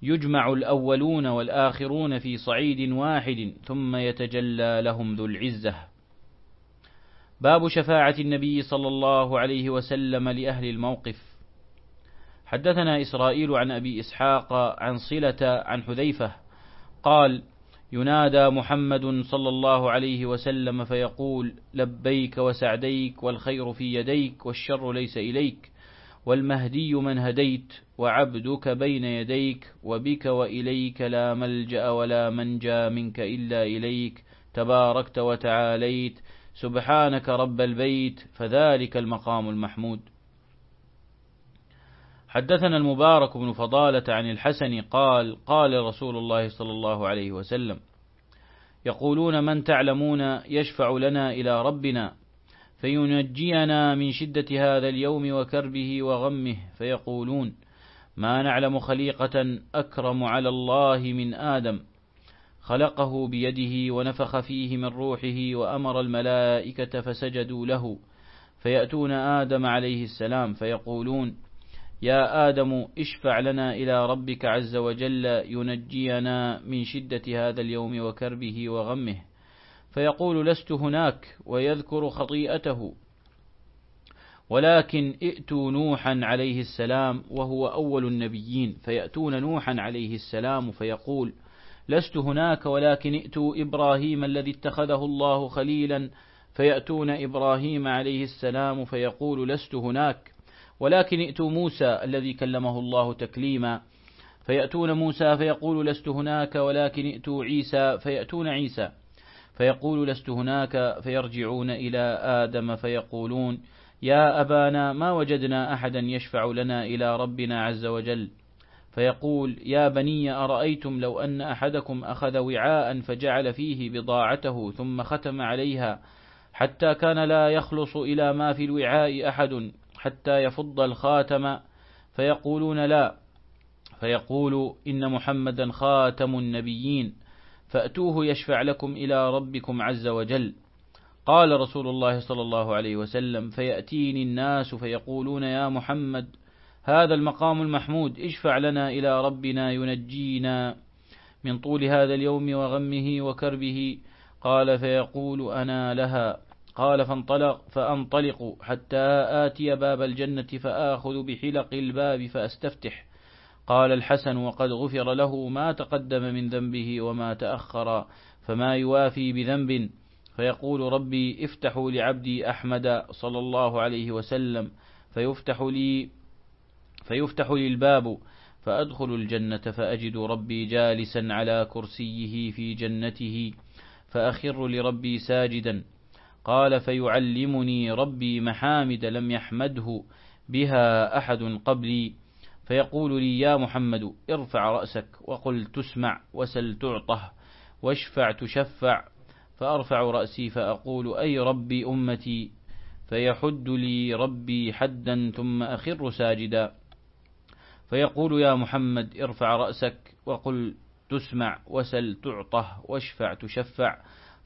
يجمع الأولون والآخرون في صعيد واحد ثم يتجلى لهم ذو العزة. باب شفاعة النبي صلى الله عليه وسلم لأهل الموقف. حدثنا إسرائيل عن أبي إسحاق عن صلة عن حذيفة قال ينادى محمد صلى الله عليه وسلم فيقول لبيك وسعديك والخير في يديك والشر ليس إليك والمهدي من هديت وعبدك بين يديك وبك وإليك لا ملجأ ولا منجى منك إلا إليك تباركت وتعاليت سبحانك رب البيت فذلك المقام المحمود حدثنا المبارك بن فضالة عن الحسن قال قال رسول الله صلى الله عليه وسلم يقولون من تعلمون يشفع لنا إلى ربنا فينجينا من شدة هذا اليوم وكربه وغمه فيقولون ما نعلم خليقة أكرم على الله من آدم خلقه بيده ونفخ فيه من روحه وأمر الملائكة فسجدوا له فيأتون آدم عليه السلام فيقولون يا آدم اشفع لنا إلى ربك عز وجل ينجينا من شدة هذا اليوم وكربه وغمه. فيقول لست هناك ويذكر خطيئته. ولكن ائتوا نوحا عليه السلام وهو أول النبيين. فيأتون نوحا عليه السلام فيقول لست هناك ولكن ائتوا إبراهيم الذي اتخذه الله خليلا. فيأتون إبراهيم عليه السلام فيقول لست هناك. ولكن ائتوا موسى الذي كلمه الله تكليما. فيأتون موسى فيقول لست هناك ولكن ائتوا عيسى فيأتون عيسى. فيقول لست هناك فيرجعون إلى آدم فيقولون يا أبانا ما وجدنا أحدا يشفع لنا إلى ربنا عز وجل؟ فيقول يا بني أرأيتم لو أن أحدكم أخذ وعاء فجعل فيه بضاعته ثم ختم عليها حتى كان لا يخلص إلى ما في الوعاء أحد؟ حتى يفض الخاتم فيقولون لا. فيقول إن محمدا خاتم النبيين فأتوه يشفع لكم إلى ربكم عز وجل. قال رسول الله صلى الله عليه وسلم فيأتيني الناس فيقولون يا محمد هذا المقام المحمود اشفع لنا إلى ربنا ينجينا من طول هذا اليوم وغمه وكربه. قال فيقول أنا لها. قال فانطلق فأنطلق حتى آتي باب الجنة فآخذ بحلق الباب فأستفتح. قال الحسن وقد غفر له ما تقدم من ذنبه وما تأخر فما يوافي بذنب. فيقول ربي افتحوا لعبدي أحمد صلى الله عليه وسلم فيفتح لي فيفتح لي الباب فأدخل الجنة فأجد ربي جالسا على كرسيه في جنته فأخر لربي ساجدا. قال فيعلمني ربي محامد لم يحمده بها أحد قبلي. فيقول لي يا محمد ارفع رأسك وقل تسمع وسل تعطه واشفع تشفع. فأرفع رأسي فأقول أي ربي أمتي. فيحد لي ربي حدا ثم أخر ساجدا. فيقول يا محمد ارفع رأسك وقل تسمع وسل تعطه واشفع تشفع.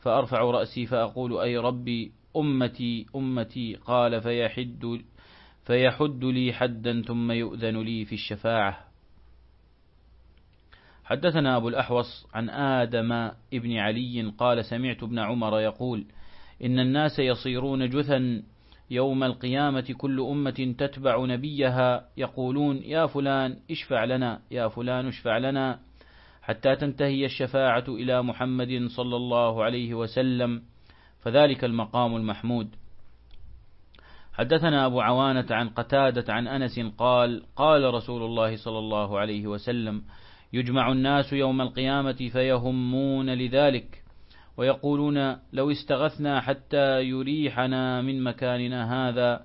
فأرفع رأسي فأقول أي ربي أمتي أمتي قال فيحد فيحد لي حدا ثم يؤذن لي في الشفاعة. حدثنا أبو الأحوص عن آدم ابن علي قال سمعت ابن عمر يقول إن الناس يصيرون جثا يوم القيامة كل أمة تتبع نبيها يقولون يا فلان اشفع لنا يا فلان اشفع لنا حتى تنتهي الشفاعة إلى محمد صلى الله عليه وسلم فذلك المقام المحمود. حدثنا أبو عوانة عن قتادة عن أنس قال قال رسول الله صلى الله عليه وسلم يجمع الناس يوم القيامة فيهمون لذلك ويقولون لو استغثنا حتى يريحنا من مكاننا هذا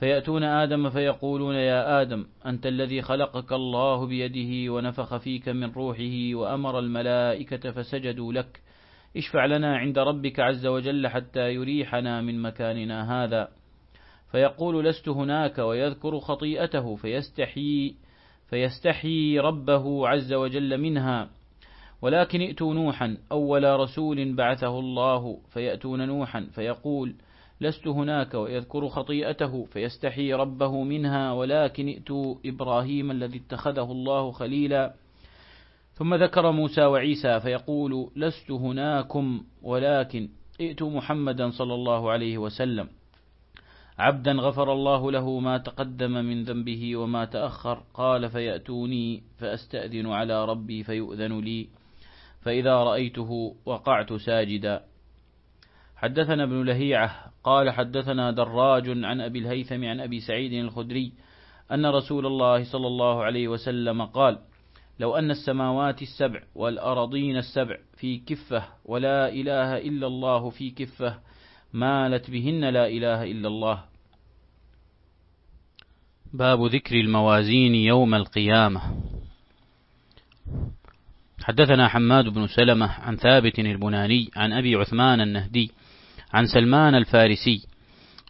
فيأتون آدم فيقولون يا آدم أنت الذي خلقك الله بيده ونفخ فيك من روحه وأمر الملائكة فسجدوا لك. اشفع لنا عند ربك عز وجل حتى يريحنا من مكاننا هذا. فيقول لست هناك ويذكر خطيئته فيستحي فيستحي ربه عز وجل منها. ولكن ائتوا نوحا أول رسول بعثه الله فيأتون نوحا فيقول لست هناك ويذكر خطيئته فيستحي ربه منها ولكن ائتوا إبراهيم الذي اتخذه الله خليلا. ثم ذكر موسى وعيسى فيقول لست هناكم ولكن ائتوا محمدا صلى الله عليه وسلم. عبدا غفر الله له ما تقدم من ذنبه وما تأخر. قال فيأتوني فأستأذن على ربي فيؤذن لي فإذا رأيته وقعت ساجدا. حدثنا ابن لهيعة قال حدثنا دراج عن أبي الهيثم عن أبي سعيد الخدري أن رسول الله صلى الله عليه وسلم قال لو أن السماوات السبع والأرضين السبع في كفة ولا إله إلا الله في كفة مالت بهن لا إله إلا الله. باب ذكر الموازين يوم القيامة. حدثنا حماد بن سلمة عن ثابت البناني عن أبي عثمان النهدي عن سلمان الفارسي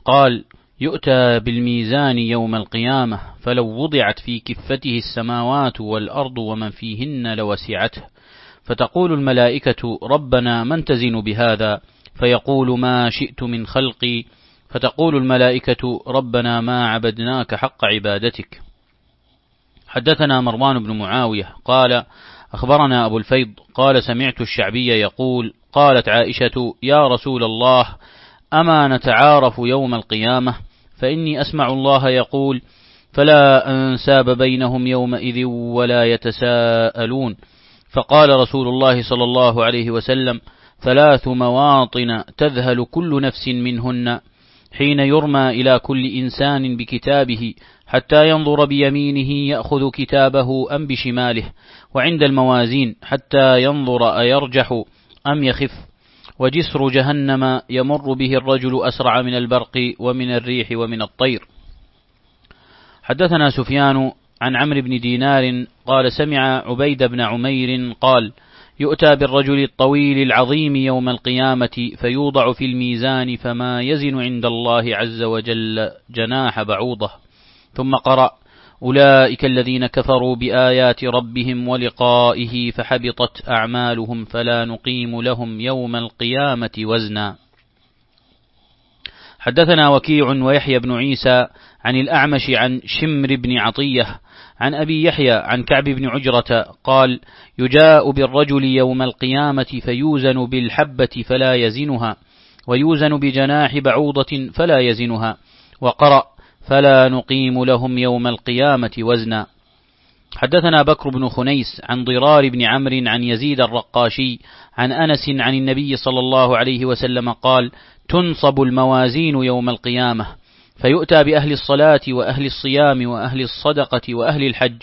قال يؤتى بالميزان يوم القيامة فلو وضعت في كفته السماوات والأرض ومن فيهن لوسعته. فتقول الملائكة ربنا من تزن بهذا؟ فيقول ما شئت من خلقي فتقول الملائكة ربنا ما عبدناك حق عبادتك. حدثنا مروان بن معاوية قال أخبرنا أبو الفيض قال سمعت الشعبي يقول قالت عائشة يا رسول الله أما نتعارف يوم القيامة؟ فإني أسمع الله يقول فلا أنساب بينهم يومئذ ولا يتساءلون. فقال رسول الله صلى الله عليه وسلم ثلاث مواطن تذهل كل نفس منهن حين يرمى إلى كل إنسان بكتابه حتى ينظر بيمينه يأخذ كتابه أم بشماله وعند الموازين حتى ينظر أيرجح أم يخف؟ وجسر جهنم يمر به الرجل أسرع من البرق ومن الريح ومن الطير. حدثنا سفيان عن عمرو بن دينار قال سمع عبيد بن عمير قال يؤتى بالرجل الطويل العظيم يوم القيامة فيوضع في الميزان فما يزن عند الله عز وجل جناح بعوضة. ثم قرأ أولئك الذين كفروا بآيات ربهم ولقائه فحبطت أعمالهم فلا نقيم لهم يوم القيامة وزنا. حدثنا وكيع ويحيى بن عيسى عن الأعمش عن شمر بن عطية عن أبي يحيى عن كعب بن عجرة قال يجاء بالرجل يوم القيامة فيوزن بالحبة فلا يزنها ويوزن بجناح بعوضة فلا يزنها وقرأ فلا نقيم لهم يوم القيامة وزنا. حدثنا بكر بن خنيس عن ضرار بن عمرو عن يزيد الرقاشي عن أنس عن النبي صلى الله عليه وسلم قال تنصب الموازين يوم القيامة فيؤتى بأهل الصلاة وأهل الصيام وأهل الصدقة وأهل الحج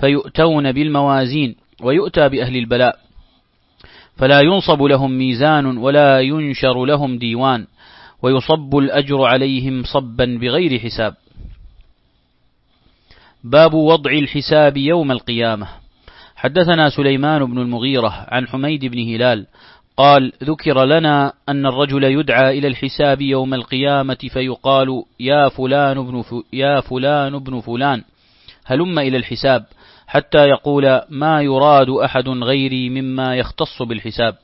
فيؤتون بالموازين ويؤتى بأهل البلاء. فلا ينصب لهم ميزان ولا ينشر لهم ديوان. ويصب الأجر عليهم صبا بغير حساب. باب وضع الحساب يوم القيامة. حدثنا سليمان بن المغيرة عن حميد بن هلال قال ذكر لنا أن الرجل يدعى إلى الحساب يوم القيامة فيقال يا فلان ابن يا فلان ابن فلان هلم إلى الحساب حتى يقول ما يراد أحد غيري مما يختص بالحساب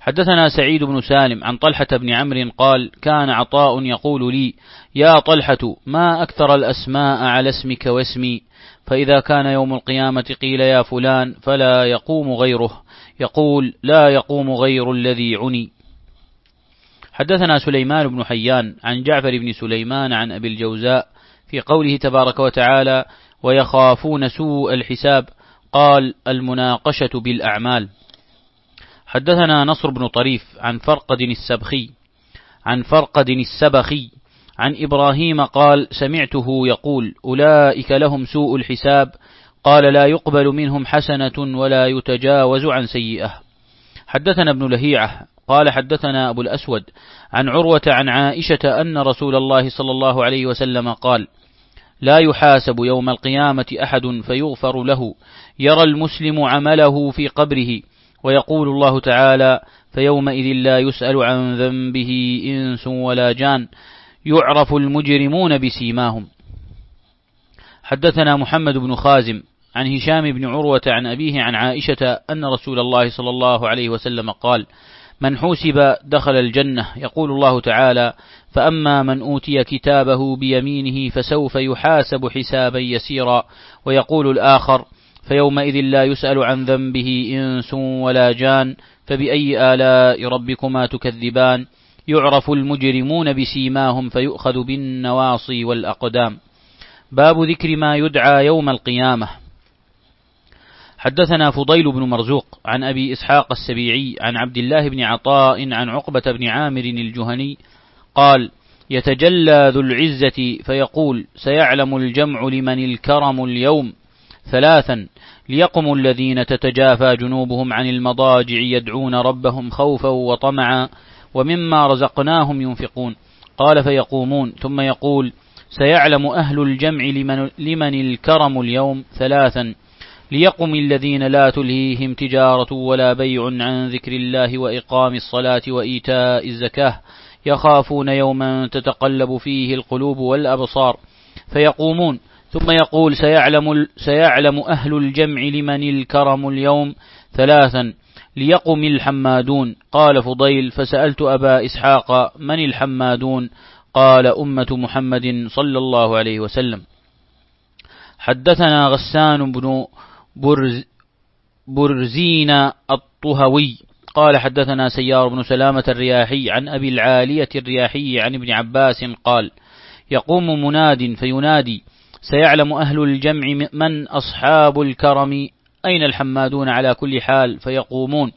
حدثنا سعيد بن سالم عن طلحة بن عمرو قال كان عطاء يقول لي يا طلحة ما أكثر الأسماء على اسمك واسمي؟ فإذا كان يوم القيامة قيل يا فلان فلا يقوم غيره. يقول لا يقوم غير الذي عني. حدثنا سليمان بن حيان عن جعفر بن سليمان عن أبي الجوزاء في قوله تبارك وتعالى ويخافون سوء الحساب. قال المناقشة بالأعمال. حدثنا نصر بن طريف عن فرقد السبخي عن فرقد السبخي عن إبراهيم قال سمعته يقول أولئك لهم سوء الحساب قال لا يقبل منهم حسنة ولا يتجاوز عن سيئة. حدثنا ابن لهيعة قال حدثنا أبو الأسود عن عروة عن عائشة أن رسول الله صلى الله عليه وسلم قال لا يحاسب يوم القيامة أحد فيغفر له يرى المسلم عمله في قبره ويقول الله تعالى فيومئذ لا يسأل عن ذنبه إنس ولا جان يعرف المجرمون بسيماهم. حدثنا محمد بن خازم عن هشام بن عروة عن أبيه عن عائشة أن رسول الله صلى الله عليه وسلم قال من حوسب دخل الجنة. يقول الله تعالى فأما من أوتي كتابه بيمينه فسوف يحاسب حسابا يسيرا. ويقول الآخر فيومئذ لا يسأل عن ذنبه إنس ولا جان فبأي آلاء ربكما تكذبان؟ يعرف المجرمون بسيماهم فيؤخذ بالنواصي والأقدام. باب ذكر ما يدعى يوم القيامة. حدثنا فضيل بن مرزوق عن أبي إسحاق السبيعي عن عبد الله بن عطاء عن عقبة بن عامر الجهني قال يتجلى ذو العزة فيقول سيعلم الجمع لمن الكرم اليوم؟ ثلاثا ليقم الذين تتجافى جنوبهم عن المضاجع يدعون ربهم خوفا وطمعا ومما رزقناهم ينفقون. قال فيقومون ثم يقول سيعلم أهل الجمع لمن, لمن الكرم اليوم؟ ثلاثا ليقم الذين لا تلهيهم تجارة ولا بيع عن ذكر الله وإقام الصلاة وإيتاء الزكاة. يخافون يوما تتقلب فيه القلوب والأبصار. فيقومون ثم يقول سيعلم, سيعلم أهل الجمع لمن الكرم اليوم ثلاثا ليقم الحمادون. قال فضيل فسألت أبا إسحاق من الحمادون؟ قال أمة محمد صلى الله عليه وسلم. حدثنا غسان بن برز برزين الطهوي. قال حدثنا سيار بن سلامة الرياحي عن أبي العالية الرياحي عن ابن عباس قال يقوم مناد فينادي سيعلم أهل الجمع من أصحاب الكرم أين الحمادون على كل حال فيقومون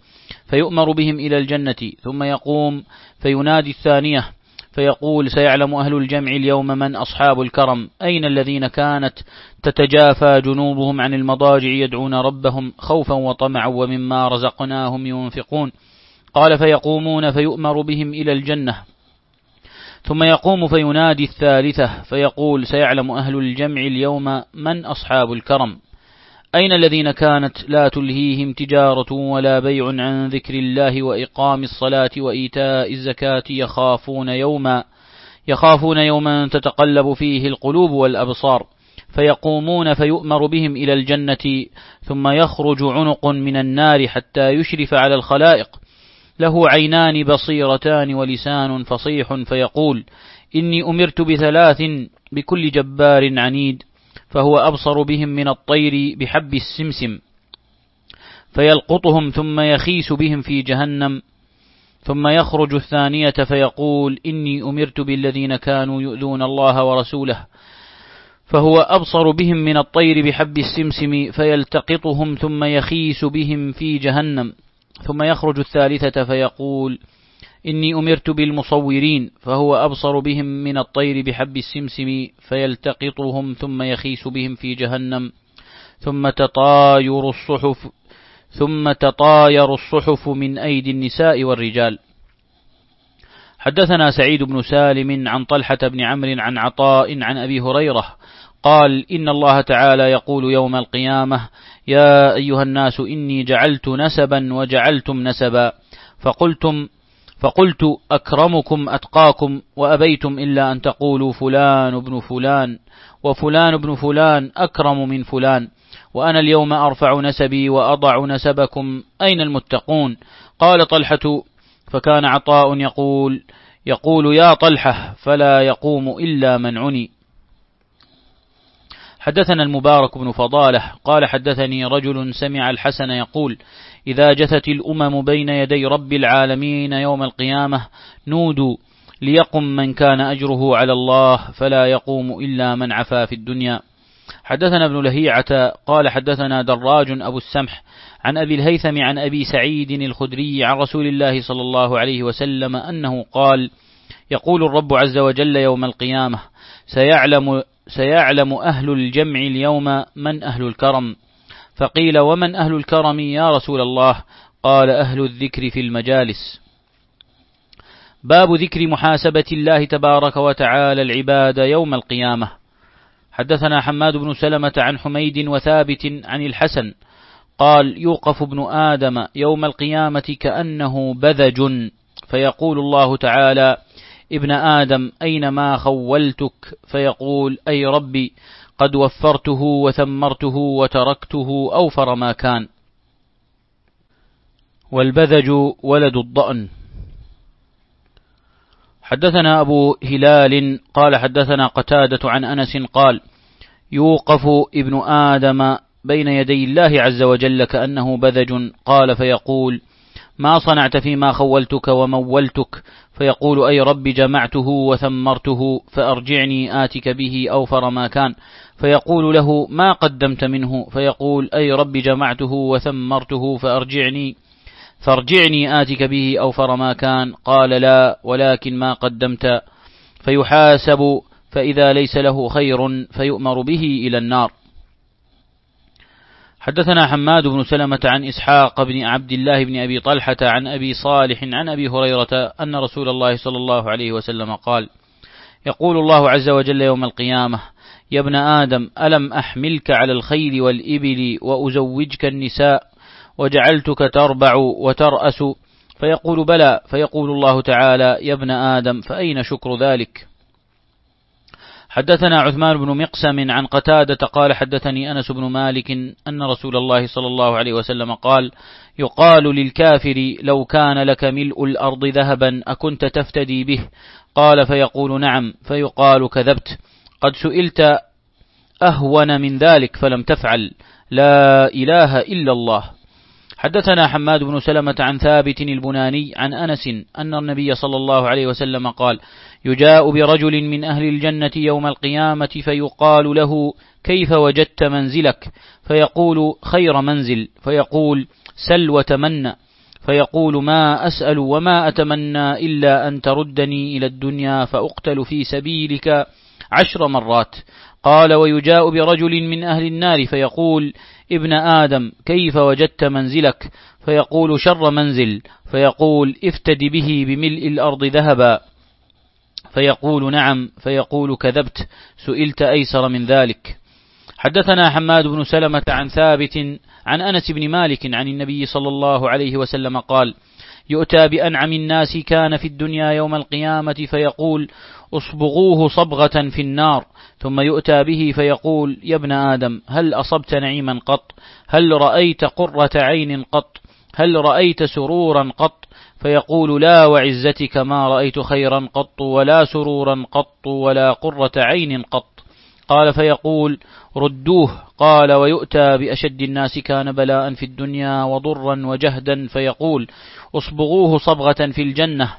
فيؤمر بهم إلى الجنة ثم يقوم فينادي الثانية فيقول سيعلم أهل الجمع اليوم من أصحاب الكرم أين الذين كانت تتجافى جنوبهم عن المضاجع يدعون ربهم خوفا وطمعا ومما رزقناهم ينفقون؟ قال فيقومون فيؤمر بهم إلى الجنة. ثم يقوم فينادي الثالثة فيقول سيعلم أهل الجمع اليوم من أصحاب الكرم. أين الذين كانت لا تلهيهم تجارة ولا بيع عن ذكر الله وإقام الصلاة وإيتاء الزكاة يخافون يوما يخافون يوما تتقلب فيه القلوب والأبصار. فيقومون فيؤمر بهم إلى الجنة ثم يخرج عنق من النار حتى يشرف على الخلائق. له عينان بصيرتان ولسان فصيح فيقول إني أمرت بثلاث بكل جبار عنيد فهو أبصر بهم من الطير بحب السمسم فيلقطهم ثم يخيس بهم في جهنم ثم يخرج الثانية فيقول إني أمرت بالذين كانوا يؤذون الله ورسوله فهو أبصر بهم من الطير بحب السمسم فيلتقطهم ثم يخيس بهم في جهنم. ثم يخرج الثالثة فيقول إني أمرت بالمصورين فهو أبصر بهم من الطير بحب السمسم فيلتقطهم ثم يخيس بهم في جهنم. ثم تطاير الصحف ثم تطاير الصحف من أيدي النساء والرجال. حدثنا سعيد بن سالم عن طلحة بن عمرو عن عطاء عن أبي هريرة قال إن الله تعالى يقول يوم القيامة يا أيها الناس إني جعلت نسبا وجعلتم نسبا فقلتم فقلت أكرمكم أتقاكم وأبيتم إلا أن تقولوا فلان ابن فلان وفلان ابن فلان أكرم من فلان وأنا اليوم أرفع نسبي وأضع نسبكم أين المتقون قال طلحة فكان عطاء يقول يقول يا طلحة فلا يقوم إلا من عني حدثنا المبارك بن فضالة قال حدثني رجل سمع الحسن يقول إذا جثت الأمم بين يدي رب العالمين يوم القيامة نودوا ليقم من كان أجره على الله فلا يقوم إلا من عفا في الدنيا. حدثنا ابن لهيعة قال حدثنا دراج أبو السمح عن أبي الهيثم عن أبي سعيد الخدري عن رسول الله صلى الله عليه وسلم أنه قال يقول الرب عز وجل يوم القيامة سيعلم سيعلم أهل الجمع اليوم من أهل الكرم. فقيل ومن أهل الكرم يا رسول الله؟ قال أهل الذكر في المجالس. باب ذكر محاسبة الله تبارك وتعالى العباد يوم القيامة. حدثنا حماد بن سلمة عن حميد وثابت عن الحسن. قال يوقف ابن آدم يوم القيامة كأنه بذج. فيقول الله تعالى ابن آدم أينما خولتك؟ فيقول أي ربي قد وفرته وثمرته وتركته أوفر ما كان. والبذج ولد الضأن. حدثنا أبو هلال قال حدثنا قتادة عن أنس قال يوقف ابن آدم بين يدي الله عز وجل كأنه بذج قال فيقول ما صنعت فيما خولتك ومولتك؟ فيقول أي رب جمعته وثمرته فأرجعني آتك به أوفر ما كان. فيقول له ما قدمت منه؟ فيقول أي رب جمعته وثمرته فأرجعني فأرجعني آتك به أوفر ما كان. قال لا ولكن ما قدمت. فيحاسب فإذا ليس له خير فيؤمر به إلى النار. حدثنا حماد بن سلمة عن إسحاق بن عبد الله بن أبي طلحة عن أبي صالح عن أبي هريرة أن رسول الله صلى الله عليه وسلم قال يقول الله عز وجل يوم القيامة يا ابن آدم ألم أحملك على الخيل والإبل وأزوجك النساء وجعلتك تربع وترأس؟ فيقول بلى. فيقول الله تعالى يا ابن آدم فأين شكر ذلك؟ حدثنا عثمان بن مقسم عن قتادة قال حدثني أنس بن مالك أن رسول الله صلى الله عليه وسلم قال يقال للكافر لو كان لك ملء الأرض ذهبا أكنت تفتدي به. قال فيقول نعم فيقال كذبت. قد سئلت أهون من ذلك فلم تفعل. لا إله إلا الله. حدثنا حماد بن سلمة عن ثابت البناني عن أنس أن النبي صلى الله عليه وسلم قال يجاء برجل من أهل الجنة يوم القيامة فيقال له كيف وجدت منزلك؟ فيقول خير منزل. فيقول سل وتمنى. فيقول ما أسأل وما أتمنى إلا أن تردني إلى الدنيا فأقتل في سبيلك عشر مرات. قال ويجاء برجل من أهل النار فيقول ابن آدم كيف وجدت منزلك؟ فيقول شر منزل. فيقول افتد به بملء الأرض ذهبا. فيقول نعم فيقول كذبت سئلت أيسر من ذلك. حدثنا حماد بن سلمة عن ثابت عن أنس بن مالك عن النبي صلى الله عليه وسلم قال يؤتى بأنعم الناس كان في الدنيا يوم القيامة فيقول اصبغوه صبغة في النار ثم يؤتى به فيقول يا ابن آدم هل أصبت نعيما قط؟ هل رأيت قرة عين قط؟ هل رأيت سرورا قط؟ فيقول لا وعزتك ما رأيت خيرا قط ولا سرورا قط ولا قرة عين قط. قال فيقول ردوه. قال ويؤتى بأشد الناس كان بلاء في الدنيا وضرا وجهدا. فيقول اصبغوه صبغة في الجنة.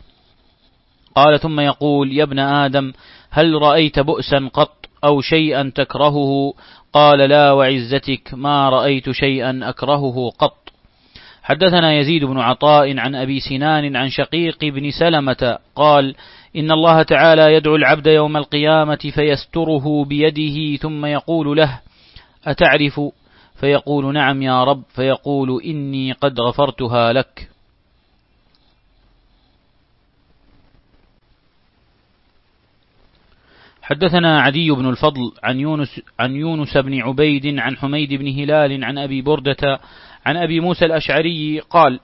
قال ثم يقول يا ابن آدم هل رأيت بؤسا قط أو شيئا تكرهه؟ قال لا وعزتك ما رأيت شيئا أكرهه قط. حدثنا يزيد بن عطاء عن أبي سنان عن شقيق بن سلمة قال إن الله تعالى يدعو العبد يوم القيامة فيستره بيده ثم يقول له أتعرف؟ فيقول نعم يا رب. فيقول إني قد غفرتها لك. حدثنا عدي بن الفضل عن يونس عن يونس بن عبيد عن حميد بن هلال عن أبي بردة عن أبي موسى الأشعري قال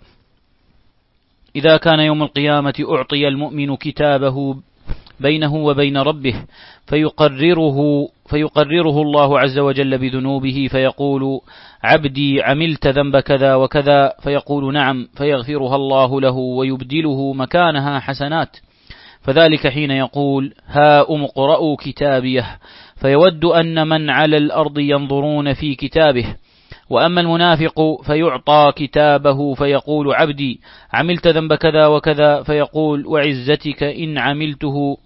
إذا كان يوم القيامة أعطي المؤمن كتابه بينه وبين ربه فيقرره فيقرره الله عز وجل بذنوبه فيقول عبدي عملت ذنب كذا وكذا فيقول نعم فيغفرها الله له ويبدله مكانها حسنات. فذلك حين يقول ها أم اقرأوا كتابيه فيود أن من على الأرض ينظرون في كتابه. وأما المنافق فيعطى كتابه فيقول عبدي عملت ذنب كذا وكذا فيقول وعزتك إن عملته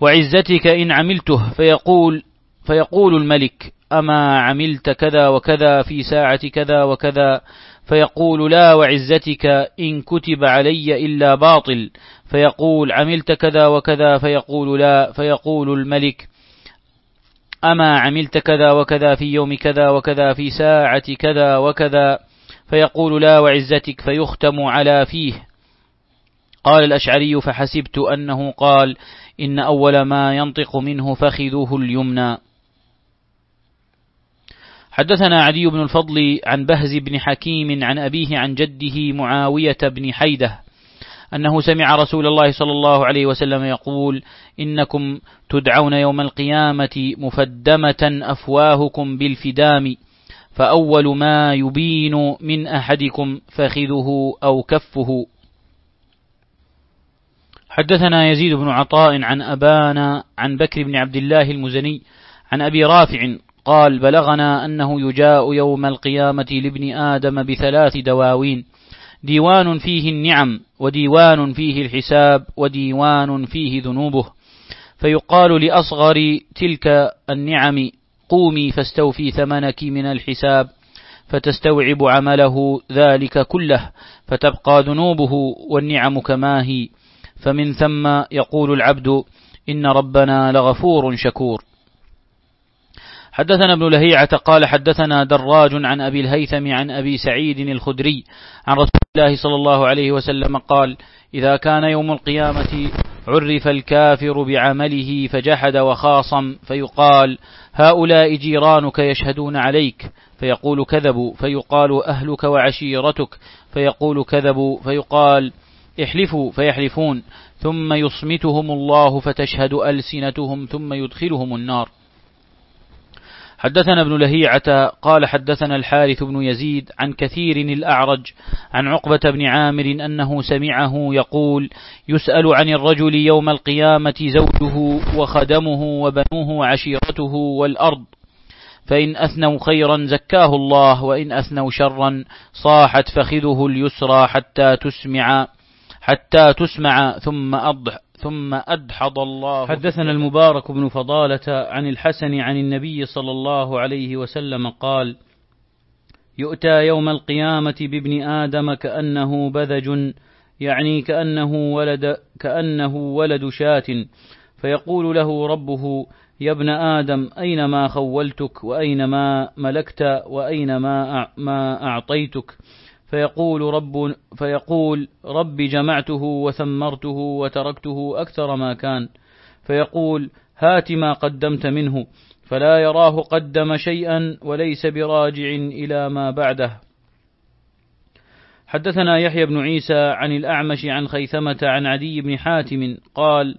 وعزتك إن عملته فيقول فيقول الملك أما عملت كذا وكذا في ساعة كذا وكذا فيقول لا وعزتك إن كتب علي إلا باطل فيقول عملت كذا وكذا فيقول لا فيقول الملك أما عملت كذا وكذا في يوم كذا وكذا في ساعة كذا وكذا فيقول لا وعزتك فيختم على فيه. قال الأشعري فحسبت أنه قال إن أول ما ينطق منه فخذوه اليمنى. حدثنا عدي بن الفضل عن بهز بن حكيم عن أبيه عن جده معاوية بن حيدة. أنه سمع رسول الله صلى الله عليه وسلم يقول إنكم تدعون يوم القيامة مفدمة أفواهكم بالفدام فأول ما يبين من أحدكم فخذه أو كفه. حدثنا يزيد بن عطاء عن أبانا عن بكر بن عبد الله المزني عن أبي رافع قال بلغنا أنه يجاء يوم القيامة لابن آدم بثلاث دواوين ديوان فيه النعم وديوان فيه الحساب وديوان فيه ذنوبه. فيقال لأصغر تلك النعم قومي فاستوفي ثمنك من الحساب فتستوعب عمله ذلك كله فتبقى ذنوبه والنعم كما هي. فمن ثم يقول العبد إن ربنا لغفور شكور. حدثنا ابن لهيعة قال حدثنا دراج عن أبي الهيثم عن أبي سعيد الخدري عن رسول الله صلى الله عليه وسلم قال إذا كان يوم القيامة عرف الكافر بعمله فجحد وخاصم فيقال هؤلاء جيرانك يشهدون عليك فيقول كذبوا فيقال أهلك وعشيرتك فيقول كذبوا فيقال احلفوا فيحلفون ثم يصمتهم الله فتشهد ألسنتهم ثم يدخلهم النار. حدثنا ابن لهيعة قال حدثنا الحارث بن يزيد عن كثير الأعرج عن عقبة بن عامر أنه سمعه يقول يسأل عن الرجل يوم القيامة زوجه وخدمه وبنوه وعشيرته والأرض فإن أثنوا خيرا زكاه الله وإن أثنوا شرا صاحت فخذه اليسرى حتى تسمع حتى تسمع ثم أضح. ثم أدحض الله حدثنا المبارك بن فضالة عن الحسن عن النبي صلى الله عليه وسلم قال يؤتى يوم القيامة بابن آدم كأنه بذج يعني كأنه ولد كأنه ولد شاة فيقول له ربه يا ابن آدم أين ما خولتك وأين ما ملكت وأين ما ما أعطيتك؟ فيقول رب فيقول رب جمعته وثمرته وتركته أكثر ما كان. فيقول هات ما قدمت منه فلا يراه قدم شيئا وليس براجع إلى ما بعده. حدثنا يحيى بن عيسى عن الأعمش عن خيثمة عن عدي بن حاتم قال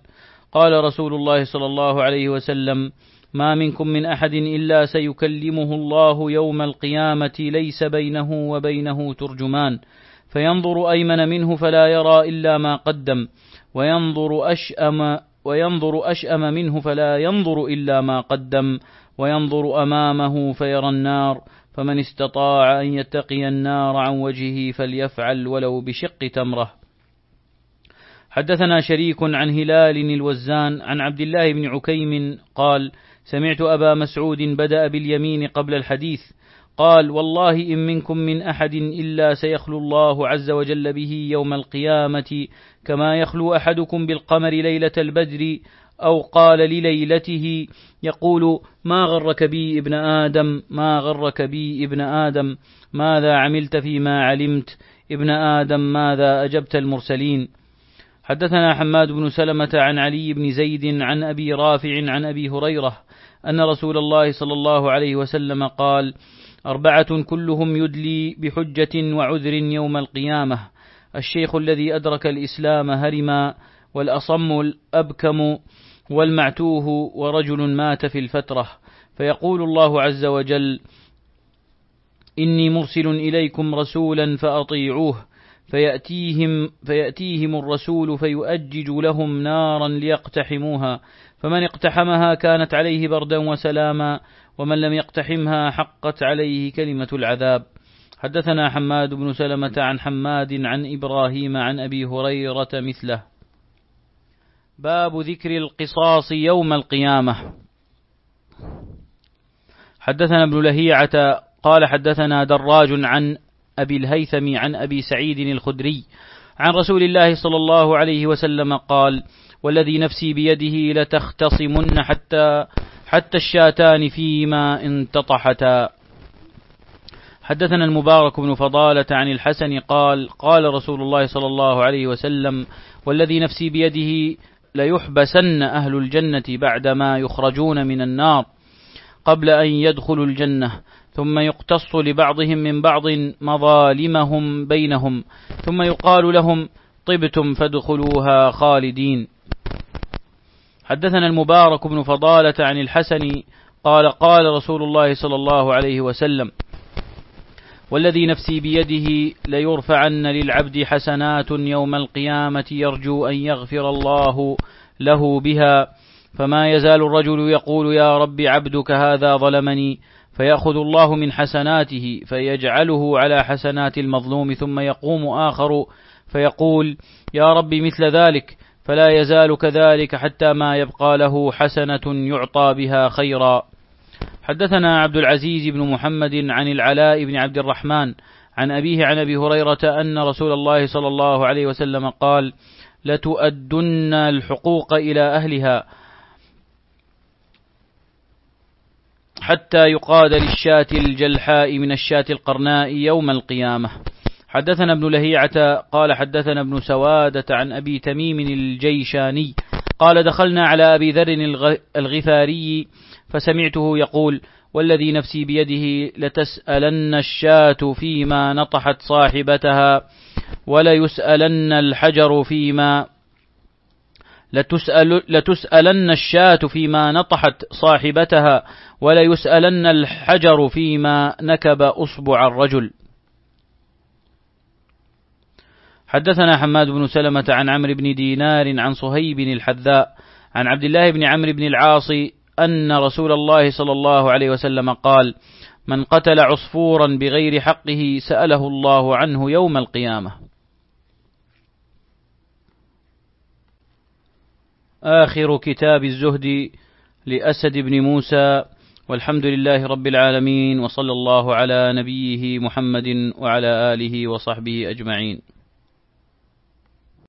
قال رسول الله صلى الله عليه وسلم ما منكم من أحد إلا سيكلمه الله يوم القيامة ليس بينه وبينه ترجمان. فينظر أيمن منه فلا يرى إلا ما قدم وينظر أشأم وينظر أشأم منه فلا ينظر إلا ما قدم وينظر أمامه فيرى النار. فمن استطاع أن يتقي النار عن وجهه فليفعل ولو بشق تمره. حدثنا شريك عن هلال الوزان عن عبد الله بن عكيم قال سمعت أبا مسعود بدأ باليمين قبل الحديث قال والله إن منكم من أحد إلا سيخلو الله عز وجل به يوم القيامة كما يخلو أحدكم بالقمر ليلة البدر أو قال لليلته يقول ما غرك بي ابن آدم ما غرك بي ابن آدم ماذا عملت فيما علمت ابن آدم ماذا أجبت المرسلين؟ حدثنا حماد بن سلمة عن علي بن زيد عن أبي رافع عن أبي هريرة أن رسول الله صلى الله عليه وسلم قال أربعة كلهم يدلي بحجة وعذر يوم القيامة. الشيخ الذي أدرك الإسلام هرما والأصم الأبكم والمعتوه ورجل مات في الفترة. فيقول الله عز وجل إني مرسل إليكم رسولا فأطيعوه فيأتيهم, فيأتيهم الرسول فيؤجج لهم نارا ليقتحموها. فمن اقتحمها كانت عليه بردا وسلاما ومن لم يقتحمها حقت عليه كلمة العذاب. حدثنا حماد بن سلمة عن حماد عن إبراهيم عن أبي هريرة مثله. باب ذكر القصاص يوم القيامة. حدثنا ابن لهيعة قال حدثنا دراج عن أبي الهيثم عن أبي سعيد الخدري عن رسول الله صلى الله عليه وسلم قال والذي نفسي بيده لتختصمن حتى حتى الشاتان فيما انتطحتا. حدثنا المبارك بن فضالة عن الحسن قال قال رسول الله صلى الله عليه وسلم والذي نفسي بيده ليحبسن أهل الجنة بعدما يخرجون من النار قبل أن يدخلوا الجنة ثم يقتص لبعضهم من بعض مظالمهم بينهم ثم يقال لهم طبتم فادخلوها خالدين. حدثنا المبارك بن فضالة عن الحسن قال قال رسول الله صلى الله عليه وسلم والذي نفسي بيده ليرفعن للعبد حسنات يوم القيامة يرجو أن يغفر الله له بها فما يزال الرجل يقول يا رب عبدك هذا ظلمني فيأخذ الله من حسناته فيجعله على حسنات المظلوم ثم يقوم آخر فيقول يا رب مثل ذلك فلا يزال كذلك حتى ما يبقى له حسنة يعطى بها خيرا. حدثنا عبد العزيز بن محمد عن العلاء بن عبد الرحمن عن أبيه عن أبي هريرة أن رسول الله صلى الله عليه وسلم قال لتؤدن الحقوق إلى أهلها حتى يقاد للشاة الجلحاء من الشاة القرناء يوم القيامة حدثنا ابن لهيعة قال حدثنا ابن سوادة عن أبي تميم الجيشاني قال دخلنا على أبي ذر الغفاري فسمعته يقول والذي نفسي بيده لتسألن الشاة فيما نطحت صاحبتها وليسألن الحجر فيما لتسأل لتسألن الشاة فيما نطحت صاحبتها وليسألن الحجر فيما نكب أصبع الرجل. حدثنا حماد بن سلمة عن عمرو بن دينار عن صهيب الحذاء عن عبد الله بن عمرو بن العاص أن رسول الله صلى الله عليه وسلم قال من قتل عصفورا بغير حقه سأله الله عنه يوم القيامة. آخر كتاب الزهد لأسد بن موسى والحمد لله رب العالمين وصلى الله على نبيه محمد وعلى آله وصحبه أجمعين.